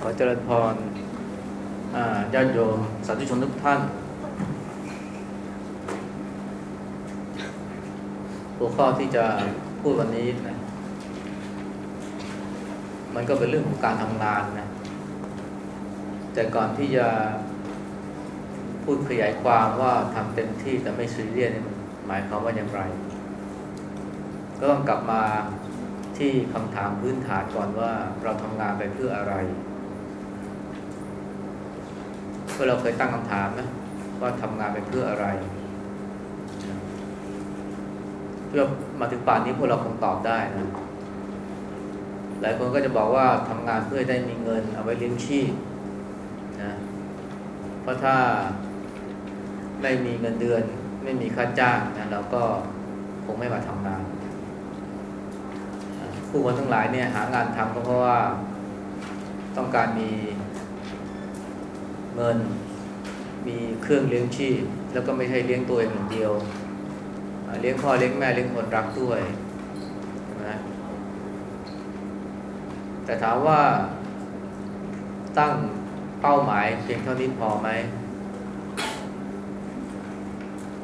ขอเจริญพรญาติโยมสาธุชนทุกท่าน หัวข้อที่จะพูดวันนี้นะมันก็เป็นเรื่องของการทำงานนะ แต่ก่อนที่จะพูดขยายความว่าทำเต็มที่แต่ไม่ซีเรียสมันหมายความว่าอย่างไร ก็ต้องกลับมาที่คำถามพื้นฐานก่อนว่าเราทำงานไปเพื่ออะไร อเราเคยตั้งคำถามนะว่าทำงานไปเพื่ออะไรเพื่อมาถึงป่านนี้พวกเราคงตอบได้นะ หลายคนก็จะบอกว่าทำงานเพื่อได้มีเงินเอาไว้เลี้ยงชีพนะเพราะถ้าไม่มีเงินเดือน ไม่มีค่าจ้างนะเราก็คงไม่มาทำงาน ผู้คนทั้งหลายเนี่ยหางานทำก็เพราะว่าต้องการมี เงิน มีเครื่องเลี้ยงชีพ แล้วก็ไม่ใช่เลี้ยงตัวเองอย่างเดียว เลี้ยงพ่อเลี้ยงแม่เลี้ยงคนรักด้วยนะแต่ถามว่าตั้งเป้าหมายเพียงเท่านี้พอไหม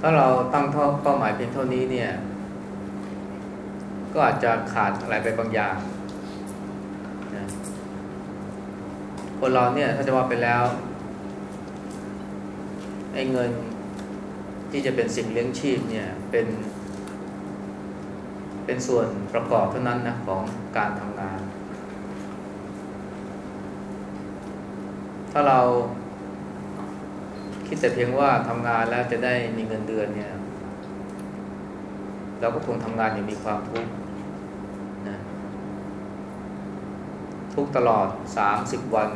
ถ้าเราตั้งเป้าหมายเพียงเท่านี้เนี่ย ก็อาจจะขาดอะไรไปบางอย่างนะคนเราเนี่ยถ้าจะว่าไปแล้ว อ้เงินที่จะเป็นสิ่งเลี้ยงชีพเนี่ยเป็น เป็นส่วนประกอบเท่านั้นนะของการทำงาน ถ้าเราคิดแต่เพียงว่าทำงานแล้วจะได้มีเงินเดือนเนี่ยเราก็คงทำงานอย่างมีความทุกข์นะทุกตลอดสามสิบวัน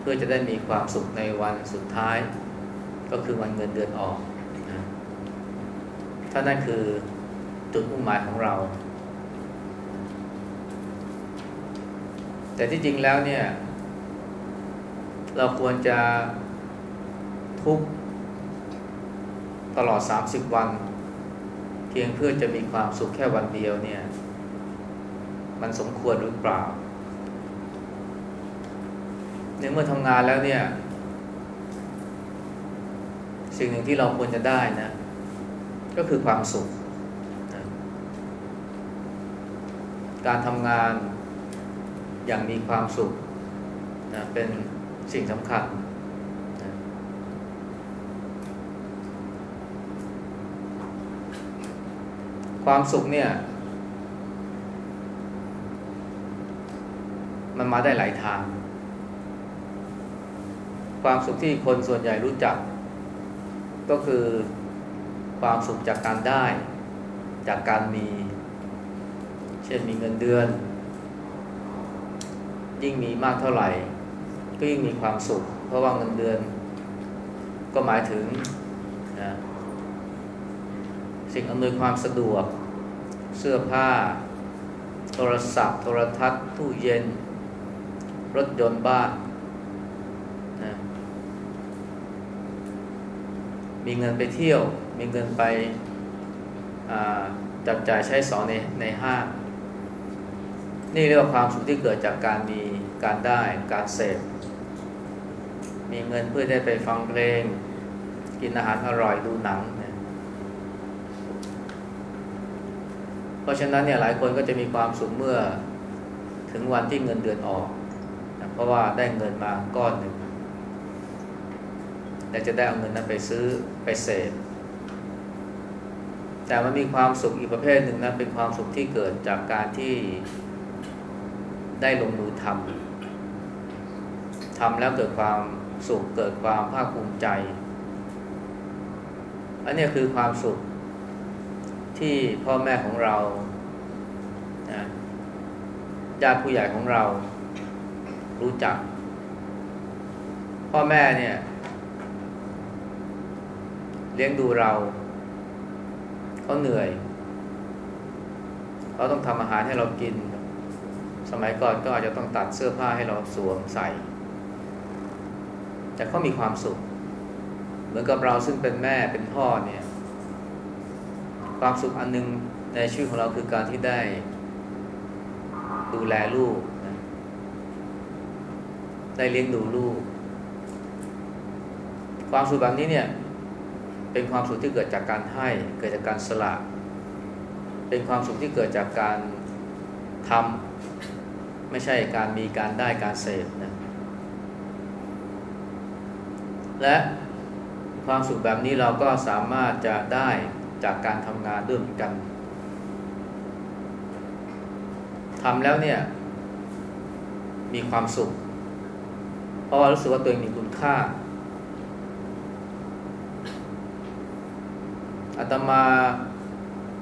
เพื่อจะได้มีความสุขในวันสุดท้าย ก็คือวันเงินเดือนออกนะถ้านั่นคือจุดมุ่งหมายของเรา แต่ที่จริงแล้วเนี่ย เราควรจะทุกตลอด 30 วัน เพียงเพื่อจะมีความสุขแค่วันเดียวเนี่ย มันสมควรหรือเปล่าในเมื่อทำงานแล้วเนี่ย สิ่งหนึ่งที่เราควรจะได้นะ ก็คือความสุขการทำงานอย่างมีความสุขนะเป็นสิ่งสำคัญความสุขเนี่ย มันมาได้หลายทาง ความสุขที่คนส่วนใหญ่รู้จัก ก็คือความสุขจากการได้ จากการมี เช่นมีเงินเดือน ยิ่งมีมากเท่าไหร่ ก็ยิ่งมีความสุข เพราะว่าเงินเดือน ก็หมายถึงนะสิ่งอำนวยความสะดวก เสื้อผ้า โทรศัพท์ โทรทัศน์ ตู้เย็น รถยนต์บ้านนะ มีเงินไปเที่ยว มีเงินไปจับจ่ายใช้สอยในในห้างนี่เรียกว่าความสุขที่เกิดจากการมีการได้การเสพมีเงินเพื่อได้ไปฟังเพลง กินอาหารอร่อยดูหนังเพราะฉะนั้นเนี่ยหลายคนก็จะมีความสุขเมื่อถึงวันที่เงินเดือนออกนะเพราะว่าได้เงินมาก้อนหนึ่ง และจะได้เอาเงินนั้นไปซื้อไปเสพแต่มันมีความสุขอีกประเภทหนึ่งนะเป็นความสุขที่เกิดจากการที่ได้ลงมือทำทำแล้วเกิดความสุขเกิดความภาคภูมิใจ อันนี้คือความสุขที่พ่อแม่ของเราญาติผู้ใหญ่ของเรารู้จัก พ่อแม่เนี่ย เลี้ยงดูเราเขาเหนื่อยเขาต้องทำอาหารให้เรากิน สมัยก่อนก็อาจจะต้องตัดเสื้อผ้าให้เราสวมใส่ แต่เขามีความสุข เหมือนกับเราซึ่งเป็นแม่เป็นพ่อเนี่ย ความสุขอันนึงในชีวิตของเราคือการที่ได้ ดูแลลูกนะได้เลี้ยงดูลูก ความสุขแบบนี้เนี่ย เป็นความสุขที่เกิดจากการให้ เกิดจากการสละ เป็นความสุขที่เกิดจากการทำไม่ใช่การมีการได้การเสพนะและความสุขแบบนี้เราก็สามารถจะได้จากการทำงานด้วยเหมือนกันทำแล้วเนี่ย มีความสุข เพราะว่ารู้สึกว่าตัวเองมีคุณค่า อาตมา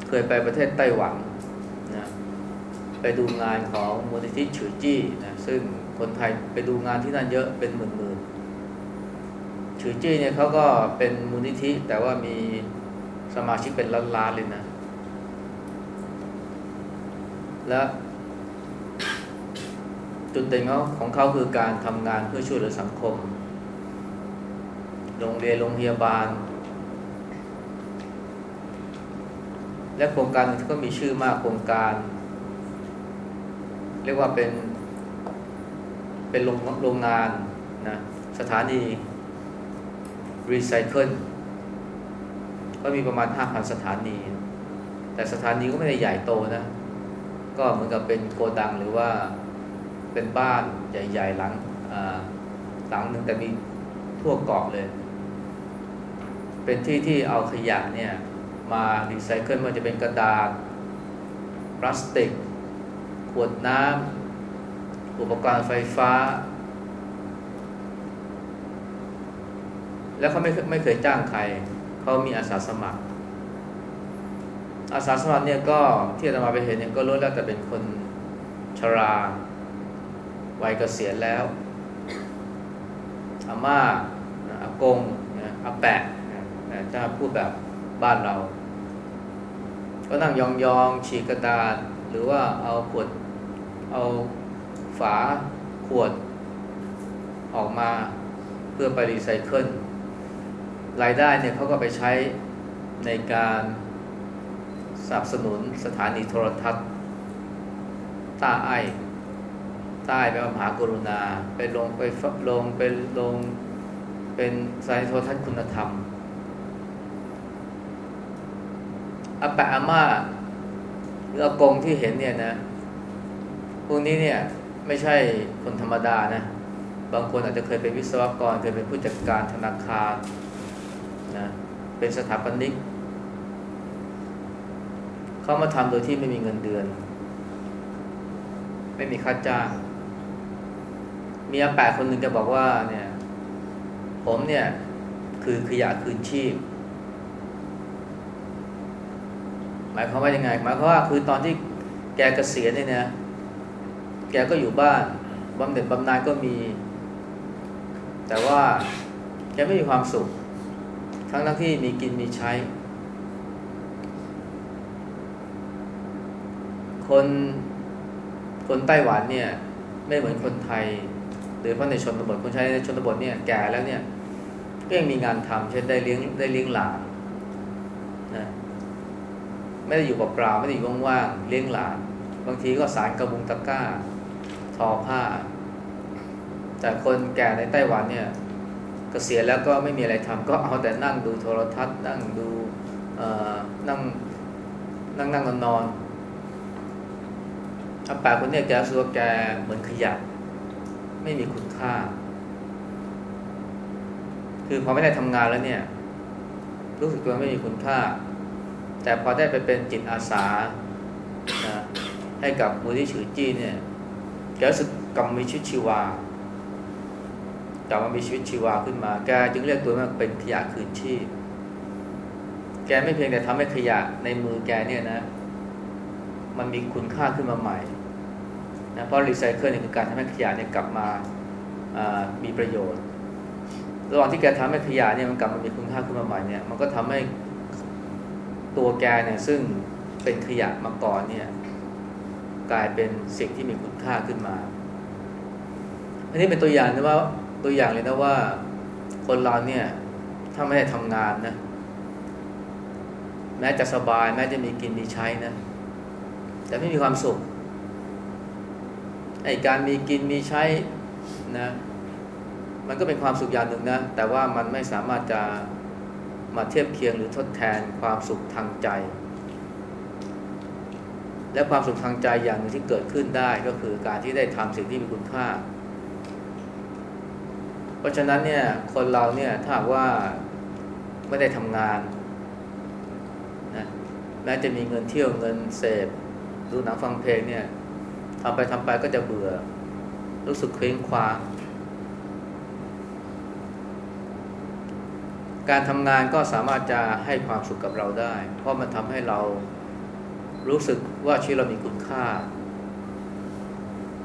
เคยไปประเทศไต้หวันนะไปดูงานของมูลนิธิฉือจี้นะซึ่งคนไทยไปดูงานที่นั่นเยอะเป็นหมื่นๆฉือจี้เนี่ยเขาก็เป็นมูลนิธิแต่ว่ามีสมาชิกเป็นล้านๆเลยนะ และจุดเด่นของเขาคือการทำงานเพื่อช่วยเหลือสังคม โรงเรียนโรงพยาบาล และโครงการก็มีชื่อมากโครงการ เรียกว่าเป็น เป็นโรงโรงงานนะสถานีรีไซเคิลก็มีประมาณ 5,000 สถานี แต่สถานีก็ไม่ได้ใหญ่โตนะ ก็เหมือนกับเป็นโกดังหรือว่าเป็นบ้านใหญ่ๆหลังหลังหนึ่งแต่มีทั่วเกาะเลย เป็นที่ที่เอาขยะเนี่ย มารีไซเคิลมันจะเป็นกระดาษ พลาสติก ขวดน้ำอุปกรณ์ไฟฟ้า แล้วเขาไม่ไม่เคยจ้างใคร เขามีอาสาสมัคร อาสาสมัครเนี่ยก็ที่จะมาไปเห็นเนี่ยก็รู้แล้วแต่เป็นคนชราวัยเกษียณแล้วอาม่าอากงอาแปะถ้าพูดแบบบ้านเรา ก็นั่งยองๆฉีกกระดาษ หรือว่าเอาขวดเอาฝาขวดออกมาเพื่อไปรีไซเคิลรายได้เนี่ยเขาก็ไปใช้ในการสนับสนุนสถานีโทรทัศน์ตาไอใต้ไปมหากรุณา ไปลงไปลงเป็นลงเป็นสายโทรทัศน์คุณธรรม อาแปะอาม่าหรืออากงที่เห็นเนี่ยนะพวกนี้เนี่ยไม่ใช่คนธรรมดานะ บางคนอาจจะเคยเป็นวิศวกร เคยเป็นผู้จัดการธนาคารนะเป็นสถาปนิกเขามาทำโดยที่ไม่มีเงินเดือน ไม่มีค่าจ้างมีอาแปะคนหนึ่งจะบอกว่าเนี่ย ผมเนี่ย คือขยะคืนชีพ หมายความว่ายังไง หมายความว่าคือตอนที่แกเกษียณเนี่ยนะแกก็อยู่บ้านบำเหน็จบำนาญก็มี แต่ว่าแกไม่มีความสุข ทั้งทั้งที่มีกินมีใช้ คนคนไต้หวันเนี่ยไม่เหมือนคนไทยโดยเฉพาะในชนบทคนใช้ในชนบทเนี่ยแก่แล้วเนี่ยก็ยังมีงานทำเช่นได้เลี้ยงได้เลี้ยงหลาน ไม่ได้อยู่เปล่าไม่ได้อยู่ว่างๆเลี้ยงหลาน บางทีก็สารกระบุงตะกร้า ทอผ้า แต่คนแก่ในไต้หวันเนี่ยกเกษียณแล้วก็ไม่มีอะไรทำก็เอาแต่นั่งดูโทรทัศน์ นั่งดูนั่งนั่งนั่งนอนนอนอาป่าคนนี้แกสัวแกเหมือนขยะไม่มีคุณค่า คือพอไม่ได้ทำงานแล้วเนี่ย รู้สึกตัวไม่มีคุณค่า แต่พอได้ไปเป็นจิตอาสานะให้กับมูลนิธิฉือจี้เนี่ยแกรู้สึกกลับมีชีวิตชีวากลับมามีชีวิตชีวาขึ้นมา แกจึงเรียกตัวว่าเป็นขยะคืนชีพ แกไม่เพียงแต่ทำให้ขยะในมือแกเนี่ยนะ มันมีคุณค่าขึ้นมาใหม่นะเพราะรีไซเคิลเนี่ยคือการทำให้ขยะเนี่ยกลับมามีประโยชน์ ระหว่างที่แกทำให้ขยะเนี่ยมันกลับมามีคุณค่าขึ้นมาใหม่เนี่ย มันก็ทำให้ ตัวแกเนี่ยซึ่งเป็นขยะมาก่อนเนี่ยกลายเป็นสิ่งที่มีคุณค่าขึ้นมา อันนี้เป็นตัวอย่างนะว่าตัวอย่างเลยนะว่าคนเราเนี่ยถ้าไม่ได้ทำงานนะแม้จะสบายแม้จะมีกินมีใช้นะ แต่ไม่มีความสุขไอ้การมีกินมีใช้นะ มันก็เป็นความสุขอย่างหนึ่งนะ แต่ว่ามันไม่สามารถจะ มาเทียบเคียงหรือทดแทนความสุขทางใจ และความสุขทางใจอย่างหนึ่งที่เกิดขึ้นได้ก็คือการที่ได้ทำสิ่งที่มีคุณค่า เพราะฉะนั้นเนี่ยคนเราเนี่ยถ้าว่าไม่ได้ทำงานนะแม้จะมีเงินเที่ยวเงินเสพดูหนังฟังเพลงเนี่ยทำไปทำไปก็จะเบื่อ รู้สึกเคว้งคว้าง การทำงานก็สามารถจะให้ความสุขกับเราได้ เพราะมันทำให้เรารู้สึกว่าชีวิตเรามีคุณค่า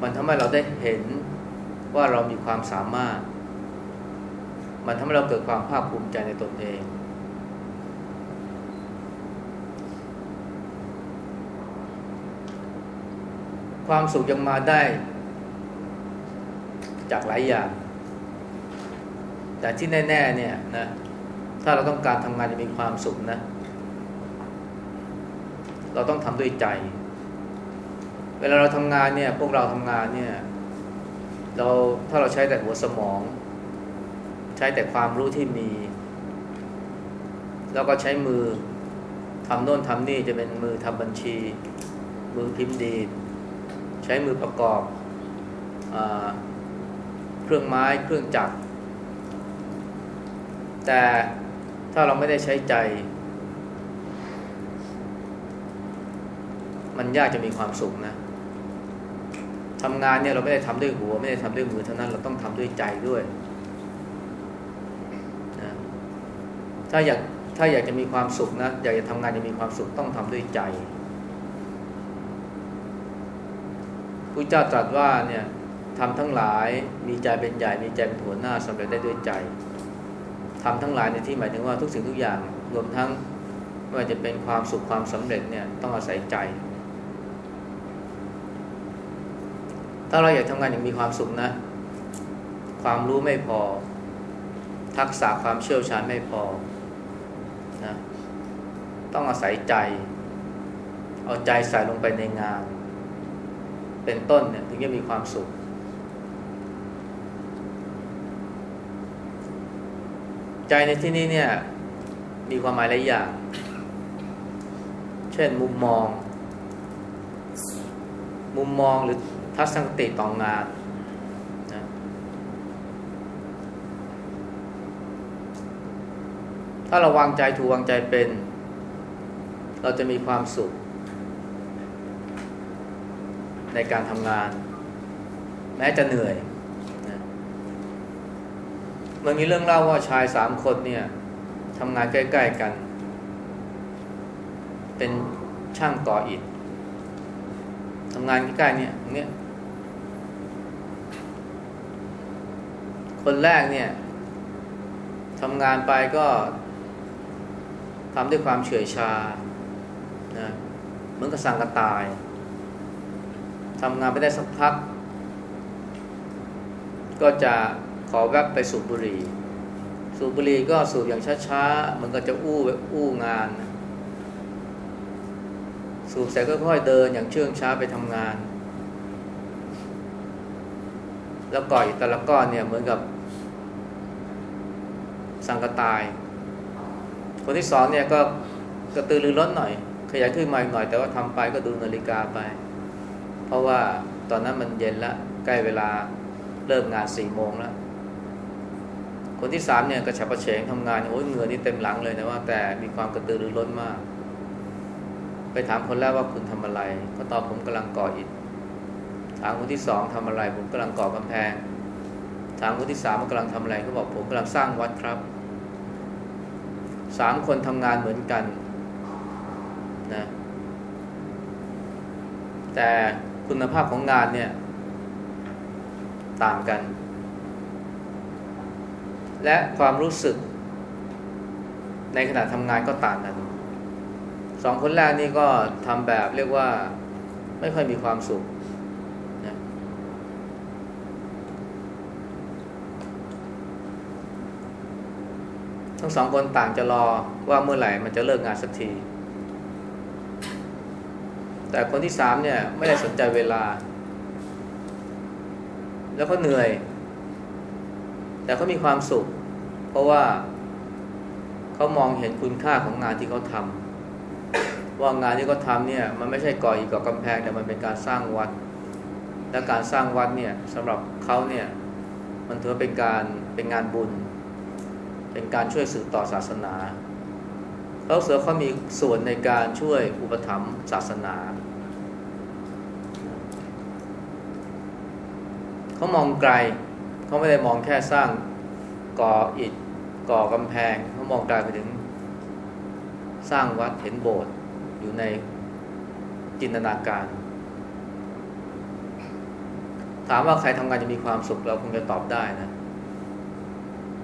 มันทำให้เราได้เห็นว่าเรามีความสามารถ มันทำให้เราเกิดความภาคภูมิใจในตนเอง ความสุขยังมาได้ จากหลายอย่าง แต่ที่แน่ ๆ เนี่ยนะ ถ้าเราต้องการทำงานจะมีความสุขนะ เราต้องทำด้วยใจ เวลาเราทำงานเนี่ย พวกเราทำงานเนี่ย เราถ้าเราใช้แต่หัวสมอง ใช้แต่ความรู้ที่มี แล้วก็ใช้มือทำโน่นทำนี่จะเป็นมือทำบัญชี มือพิมพ์ดีดใช้มือประกอบอเครื่องไม้เครื่องจักรแต่ ถ้าเราไม่ได้ใช้ใจ มันยากจะมีความสุขนะทำงานเนี่ยเราไม่ได้ทำด้วยหัว ไม่ได้ทำด้วยมือเท่านั้นเราต้องทำด้วยใจด้วยนะถ้าอยากถ้าอยากจะมีความสุขนะอยากจะทำงานจะมีความสุขต้องทำด้วยใจพระเจ้าตรัสว่าเนี่ยทำทั้งหลายมีใจเป็นใหญ่มีใจเป็นหัวหน้าสำเร็จได้ด้วยใจ ทำทั้งหลายในที่หมายถึงว่าทุกสิ่งทุกอย่างรวมทั้งไม่ว่าจะเป็นความสุขความสำเร็จเนี่ยต้องอาศัยใจ ถ้าเราอยากทำงานอย่างมีความสุขนะ ความรู้ไม่พอ ทักษะความเชี่ยวชาญไม่พอนะต้องอาศัยใจ เอาใจใส่ลงไปในงาน เป็นต้นเนี่ยถึงจะมีความสุข ใจในที่นี้เนี่ย มีความหมายหลายอย่าง เช่นมุมมอง มุมมองหรือทัศนคติต่องานนะถ้าเราวางใจถูกวางใจเป็น เราจะมีความสุข ในการทำงาน แม้จะเหนื่อย มันมีเรื่องเล่าว่าชายสามคนเนี่ยทำงานใกล้ ๆกัน เป็นช่างก่ออิฐทำงานใกล้ๆเนี่ยเนี่ย คนแรกเนี่ยทำงานไปก็ทำด้วยความเฉื่อยชานะเหมือนกับสังกระตายทำงานไปได้สักพัก ก็จะ ขอแวบไปสูบบุหรี่ สูบบุหรี่ก็สูบอย่างช้าๆมันก็จะอู้อู้งาน สูบเสร็จก็ค่อยเดินอย่างเชื่องช้าไปทำงาน แล้วก่อยแต่ละก้อนเนี่ยเหมือนกับ สังกตาย คนที่สองเนี่ยก็กระตือรือร้นหน่อย ขยายขึ้นมาหน่อยแต่ว่าทำไปก็ดูนาฬิกาไป เพราะว่าตอนนั้นมันเย็นล้วใกล้เวลาเริ่มงานสี่โมงแล้ว คนที่สามเนี่ยกระฉับกระเฉงทำงานโอ้ยเหงื่อนี่เต็มหลังเลยนะว่า แต่มีความกระตือรือร้นมาก ไปถามคนแรกว่าคุณทำอะไรเขาตอบผมกำลังก่ออิฐถามคนที่สองทำอะไร ผมกำลังก่อกำแพง ถามคนที่สามว่ากำลังทำอะไรเขาบอกผมกำลังสร้างวัดครับสามคนทำงานเหมือนกันนะแต่คุณภาพของงานเนี่ยต่างกัน และความรู้สึก ในขณะทำงานก็ต่างกันสองคนแรกนี่ก็ทำแบบเรียกว่าไม่ค่อยมีความสุขนะทั้งสองคนต่างจะรอว่าเมื่อไหร่มันจะเลิกงานสักที แต่คนที่สามเนี่ยไม่ได้สนใจเวลา แล้วก็เหนื่อย แต่เขามีความสุข เพราะว่าเขามองเห็นคุณค่าของงานที่เขาทำว่างานที่เขาทำเนี่ยมันไม่ใช่ก่ออีกก่อกำแพงแต่มันเป็นการสร้างวัด และการสร้างวัดเนี่ยสำหรับเขาเนี่ยมันถือเป็นการเป็นงานบุญ เป็นการช่วยสืบต่อศาสนาเขาเสือเขามีส่วนในการช่วยอุปถัมภ์ศาสนาเขามองไกล เขาไม่ได้มองแค่สร้างก่ออิฐก่อกำแพงเขามองไกลไปถึง สร้างวัดเห็นโบสถ์อยู่ในจินตนาการ ถามว่าใครทำงานจะมีความสุขเราคงจะตอบได้นะ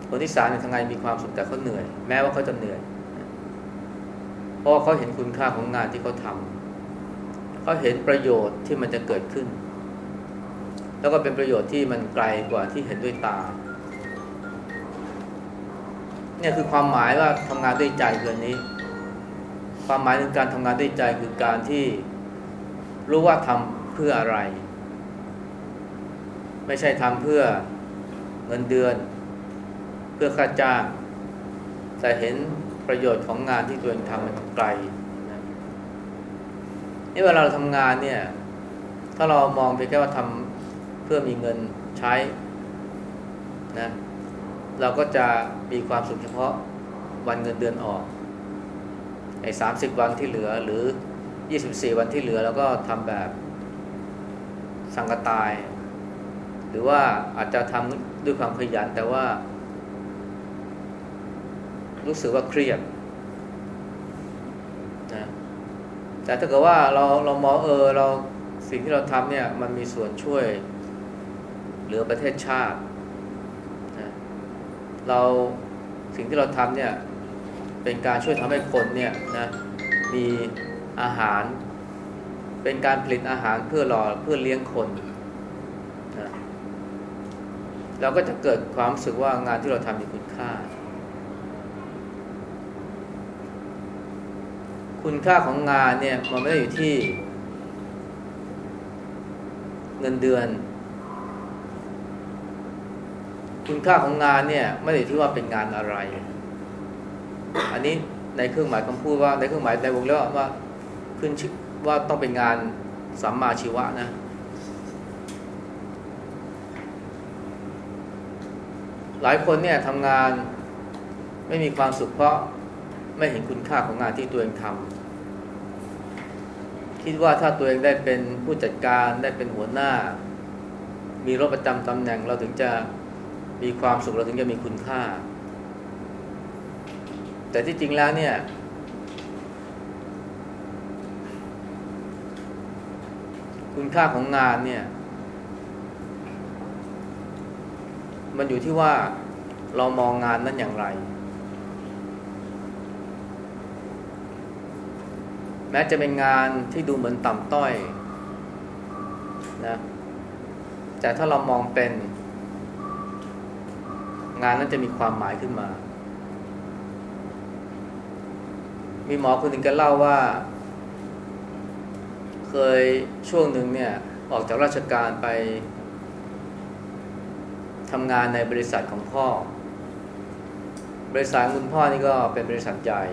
คนที่สามเนี่ยทำงานมีความสุขแต่เขาเหนื่อย แม้ว่าเขาจะเหนื่อย เพราะเขาเห็นคุณค่าของงานที่เขาทำเขาเห็นประโยชน์ที่มันจะเกิดขึ้น แล้วก็เป็นประโยชน์ที่มันไกลกว่าที่เห็นด้วยตาเนี่ยคือความหมายว่าทำงานด้วยใจเกินนี้ ความหมายในการทำงานด้วยใจคือการที่รู้ว่าทำเพื่ออะไร ไม่ใช่ทำเพื่อเงินเดือน เพื่อค่าจ้างแต่เห็นประโยชน์ของงานที่ตัวเองทำมันไกลนะนี่เวลาเราทำงานเนี่ย ถ้าเรามองไปแค่ว่าทำ เพื่อมีเงินใช้นะเราก็จะมีความสุขเฉพาะวันเงินเดือนออกไอ้สามสิบวันที่เหลือหรือยี่สิบสี่วันที่เหลือแล้วก็ทำแบบสังกตาย หรือว่าอาจจะทำด้วยความขยันแต่ว่า รู้สึกว่าเครียดนะแต่ถ้าเกิดว่าเราเรามองเออเราสิ่งที่เราทำเนี่ยมันมีส่วนช่วย หลือประเทศชาติเราสิ่งที่เราทำเนี่ยเป็นการช่วยทำให้คนเนี่ยนะมีอาหาร เป็นการผลิตอาหารเพื่อรอเพื่อเลี้ยงคนนะเราก็จะเกิดความรู้สึกว่างานที่เราทำมีคุณค่า คุณค่าของงานเนี่ยมันไม่ได้อยู่ที่เงินเดือน คุณค่าของงานเนี่ย ไม่ได้ที่ว่าเป็นงานอะไร อันนี้ในเครื่องหมายคำพูดว่าในเครื่องหมายในวงเล็บว่าขึ้นชื่อว่าต้องเป็นงานสัมมาชีวะนะ หลายคนเนี่ยทำงานไม่มีความสุขเพราะไม่เห็นคุณค่าของงานที่ตัวเองทำคิดว่าถ้าตัวเองได้เป็นผู้จัดการได้เป็นหัวหน้า มีรถประจำตำแหน่งเราถึงจะ มีความสุขเราถึงจะมีคุณค่า แต่ที่จริงแล้วเนี่ย คุณค่าของงานเนี่ย มันอยู่ที่ว่าเรามองงานนั้นอย่างไร แม้จะเป็นงานที่ดูเหมือนต่ำต้อยนะแต่ถ้าเรามองเป็น งานนั้นจะมีความหมายขึ้นมา มีหมอคนหนึ่งแกเล่าว่า เคยช่วงหนึ่งเนี่ย ออกจากราชการไปทำงานในบริษัทของพ่อ บริษัทคุณพ่อนี่ก็เป็นบริษัทใหญ่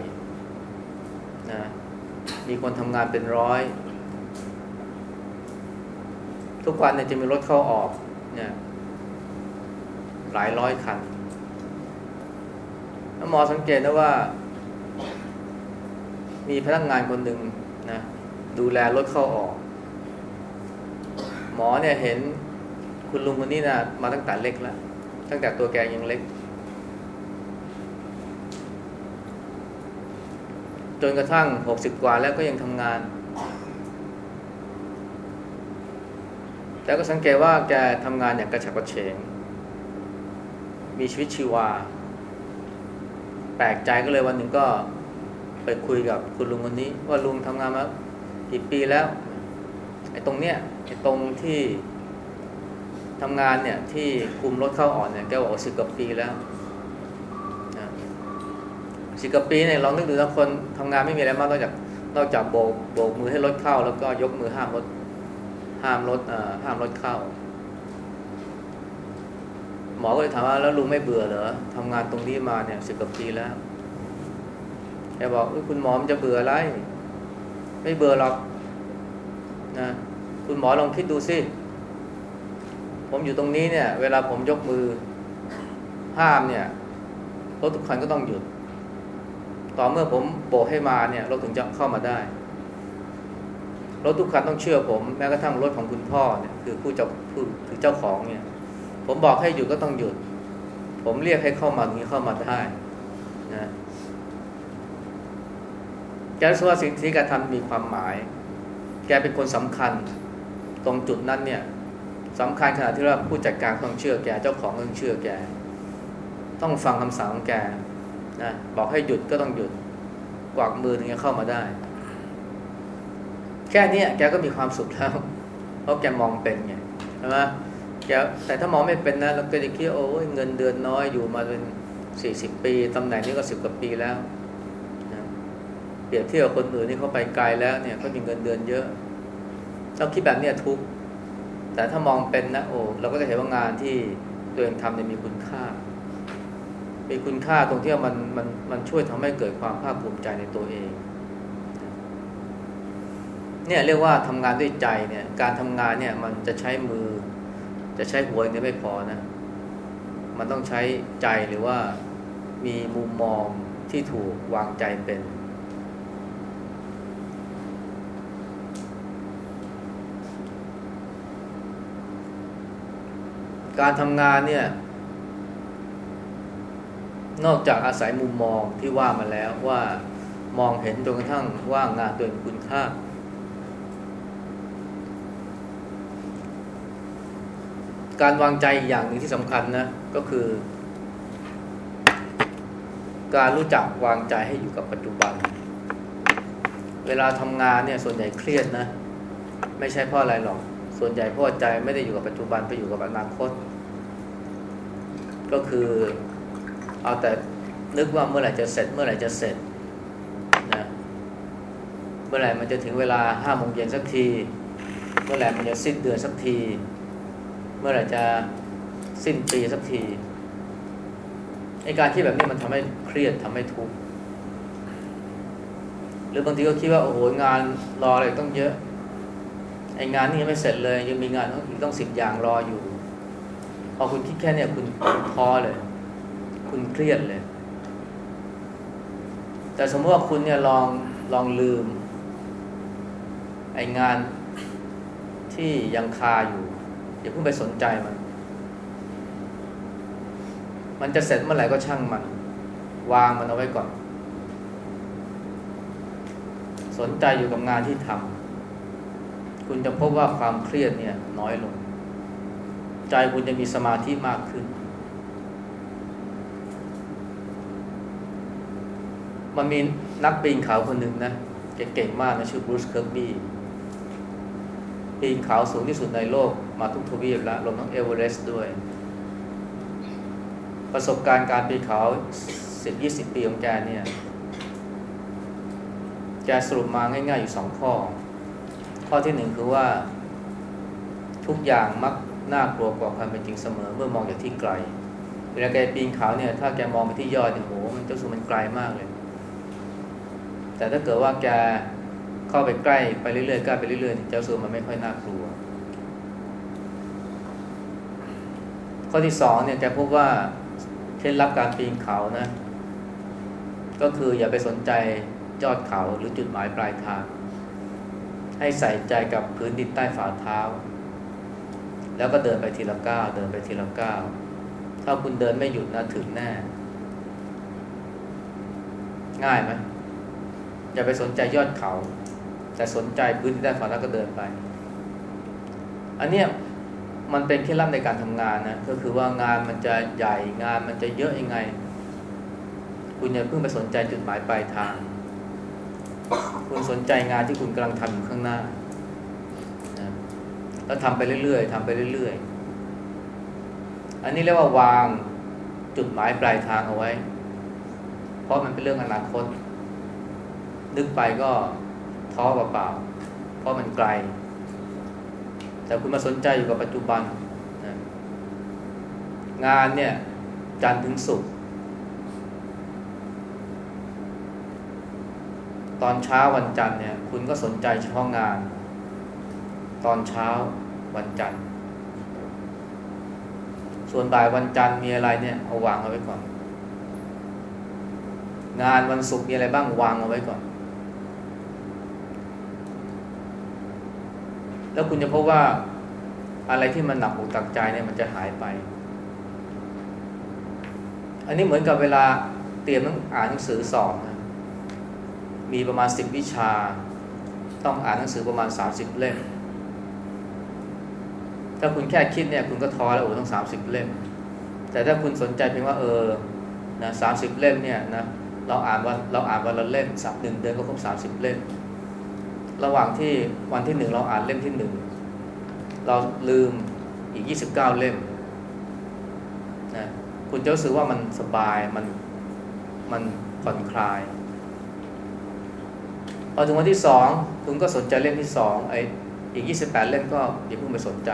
นะมีคนทำงานเป็นร้อย ทุกวันเนี่ยจะมีรถเข้าออกเนี่ยหลายร้อยคัน หมอสังเกตนะว่า มีพนักงานคนหนึ่งนะดูแลรถเข้าออก หมอเนี่ยเห็นคุณลุงคนนี้นะมาตั้งแต่เล็กแล้วตั้งแต่ตัวแกยังเล็ก จนกระทั่งหกสิบกว่าแล้วก็ยังทำงาน แต่ก็สังเกตว่าแกทำงานอย่างกระฉับกระเฉง มีชีวิตชีวา แปลกใจก็เลยวันหนึ่งก็ไปคุยกับคุณลุงคนนี้ ว่าลุงทำงานมากี่ปีแล้วไอ้ตรงเนี้ยไอ้ตรงที่ทำงานเนี่ยที่คุมรถเข้าอ่อกเนี่ยแกบอกสิบกว่าปีแล้วสิบกว่าปีเนี่ยลองนึกดูนะคนทำงานไม่มีอะไรมากนอกจากนอกจากโบกโบกมือให้รถเข้า แล้วก็ยกมือห้ามรถห้ามรถอ่าห้ามรถเข้า มมอก็เลยถามว่าแล้วลุงไม่เบื่อเหรอทำงานตรงนี้มาเนี่ยสิบกว่าปีแล้วแกบอกคุณหมอมันจะเบื่ออะไร ไม่เบื่อหรอกนะคุณหมอลองคิดดูสิ ผมอยู่ตรงนี้เนี่ย เวลาผมยกมือห้ามเนี่ยรถทุกคันก็ต้องหยุด ต่อเมื่อผมโบกให้มาเนี่ยรถถึงจะเข้ามาได้รถทุกคันต้องเชื่อผม แม้กระทั่งรถของคุณพ่อเนี่ยคือผู้เจ้าผู้คือเจ้าของเนี่ย ผมบอกให้หยุดก็ต้องหยุด ผมเรียกให้เข้ามาตรงนี้เข้ามาได้นะแกรู้สึกว่าสิ่งที่แกทำมีความหมาย แกเป็นคนสำคัญ ตรงจุดนั้นเนี่ยสำคัญขนาดที่ว่าผู้จัดการต้องเชื่อแก เจ้าของต้องเชื่อแก ต้องฟังคำสั่งของแกนะบอกให้หยุดก็ต้องหยุด กวักมือถึงจะเข้ามาได้ แค่นี้แกก็มีความสุขแล้ว เพราะแกมองเป็นไงใช่ไหม แกแต่ถ้ามองไม่เป็นนะเราก็จะคิดโอ้ยเงินเดือนน้อยอยู่มาเป็นสี่สิบปีตำแหน่งนี้ก็สิบกว่าปีแล้วนะเปรียบเทียบกับคนอื่นที่เขาไปไกลแล้วเนี่ยเขามีเงินเดือนเยอะเราคิดแบบนี้ทุกแต่ถ้ามองเป็นนะโอ้เราก็จะเห็นว่างานที่ตัวเองทำเนี่ยมีคุณค่า มีคุณค่าตรงที่มันมันมันช่วยทำให้เกิดความภาคภูมิใจในตัวเองเนี่ยเรียกว่าทำงานด้วยใจเนี่ยการทำงานเนี่ยมันจะใช้มือ จะใช้หัวเนี่ยไม่พอนะ มันต้องใช้ใจหรือว่ามีมุมมองที่ถูกวางใจเป็น การทำงานเนี่ย นอกจากอาศัยมุมมองที่ว่ามาแล้วว่ามองเห็นจนกระทั่งว่างานตัวเองคุณค่า การวางใจอย่างหนึ่งที่สำคัญนะก็คือ การรู้จักวางใจให้อยู่กับปัจจุบัน เวลาทำงานเนี่ยส่วนใหญ่เครียดนะ ไม่ใช่เพราะอะไรหรอก ส่วนใหญ่เพราะใจไม่ได้อยู่กับปัจจุบันไปอยู่กับอนาคต ก็คือเอาแต่นึกว่าเมื่อไหร่จะเสร็จ เมื่อไหร่จะเสร็จนะเมื่อไหร่มันจะถึงเวลาห้าโมงเย็นสักที เมื่อไหร่มันจะสิ้นเดือนสักที มื่อไหร่จะสิ้นปีสักทีไอการที่แบบนี้มันทำให้เครียดทำให้ทุกข์หรือบางทีก็คิดว่าโอ้โหงานรออะไรต้องเยอะไองานนี้ยังไม่เสร็จเลย ยังมีงานอีกต้องสิบอย่างรออยู่ พอคุณคิดแค่เนี้ยคุณท้อเลย คุณเครียดเลย แต่สมมติว่าคุณเนี่ยลองลองลืม ไองานที่ยังคาอยู่ อย่าเพิ่งไปสนใจมัน มันจะเสร็จเมื่อไหร่ก็ช่างมัน วางมันเอาไว้ก่อน สนใจอยู่กับงานที่ทำคุณจะพบว่าความเครียดเนี่ย น้อยลง ใจคุณจะมีสมาธิมากขึ้น มันมีนักปีนเขาคนหนึ่งนะเก่งมากนะชื่อบรูซเคิร์บี้ปีนเขาสูงที่สุดในโลก มาทุกทวีปแล้วรวมทั้งเอเวอเรสต์ด้วย ประสบการณ์การปีนเขาสิบยี่สิบปีของแกเนี่ยแกสรุปมาง่ายๆอยู่สองข้อ ข้อที่หนึ่งคือว่าทุกอย่างมักน่ากลัวกว่าความเป็นจริงเสมอ เมื่อมองจากที่ไกล เวลาแกปีนเขาเนี่ย ถ้าแกมองไปที่ยอดเนี่ยโหมันเจ้าสูมันไกลมากเลย แต่ถ้าเกิดว่าแกเข้าไปใกล้ไปเรื่อยๆใกล้ไปเรื่อยๆเจ้าสูมันไม่ค่อยน่ากลัว ข้อที่สองเนี่ยแกพบว่าเคล็ดลับการปีนเขานะ ก็คืออย่าไปสนใจยอดเขาหรือจุดหมายปลายทาง ให้ใส่ใจกับพื้นดินใต้ฝ่าเท้า แล้วก็เดินไปทีละก้าวเดินไปทีละก้าวถ้าคุณเดินไม่หยุดนะถึงแน่ ง่ายไหมอย่าไปสนใจยอดเขา แต่สนใจพื้นที่ใต้ฝ่าเท้าก็เดินไป อันเนี้ย มันเป็นเคล็ดลับในการทำงานนะก็คือว่างานมันจะใหญ่งานมันจะเยอะยังไง คุณอย่าเพิ่งไปสนใจจุดหมายปลายทาง คุณสนใจงานที่คุณกำลังทำอยู่ข้างหน้านะแล้วทำไปเรื่อยๆทำไปเรื่อยๆ อันนี้เรียกว่าวางจุดหมายปลายทางเอาไว้ เพราะมันเป็นเรื่องอนาคต นึกไปก็ท้อเปล่าๆเพราะมันไกล แต่คุณมาสนใจอยู่กับปัจจุบันนะงานเนี่ยจันทร์ถึงศุกร์ตอนเช้าวันจันทร์เนี่ยคุณก็สนใจเฉพาะงาน ตอนเช้าวันจันทร์ ส่วนบ่ายวันจันทร์มีอะไรเนี่ยเอาวางเอาไว้ก่อน งานวันศุกร์มีอะไรบ้างวางเอาไว้ก่อน แล้วคุณจะพบว่าอะไรที่มันหนักอกตักใจเนี่ยมันจะหายไป อันนี้เหมือนกับเวลาเตรียมต้องอ่านหนังสือสอบนะมีประมาณสิบวิชา ต้องอ่านหนังสือประมาณสามสิบเล่ม ถ้าคุณแค่คิดเนี่ยคุณก็ท้อแล้วโอ้ต้องสามสิบเล่ม แต่ถ้าคุณสนใจเพียงว่าเออนะสามสิบเล่มเนี่ยนะเราอ่านวันเราอ่านวันละเล่มสักหนึ่งเดือนก็ครบสามสิบเล่ม ระหว่างที่วันที่หนึ่งเราอ่านเล่มที่หนึ่งเราลืมอีกยี่สิบเก้าเล่มนะคุณจะรู้สึกว่ามันสบายมันมันผ่อนคลายพอถึงวันที่สองคุณก็สนใจเล่มที่สองไออีกยี่สิบแปดเล่มก็อย่าเพิ่งไปสนใจ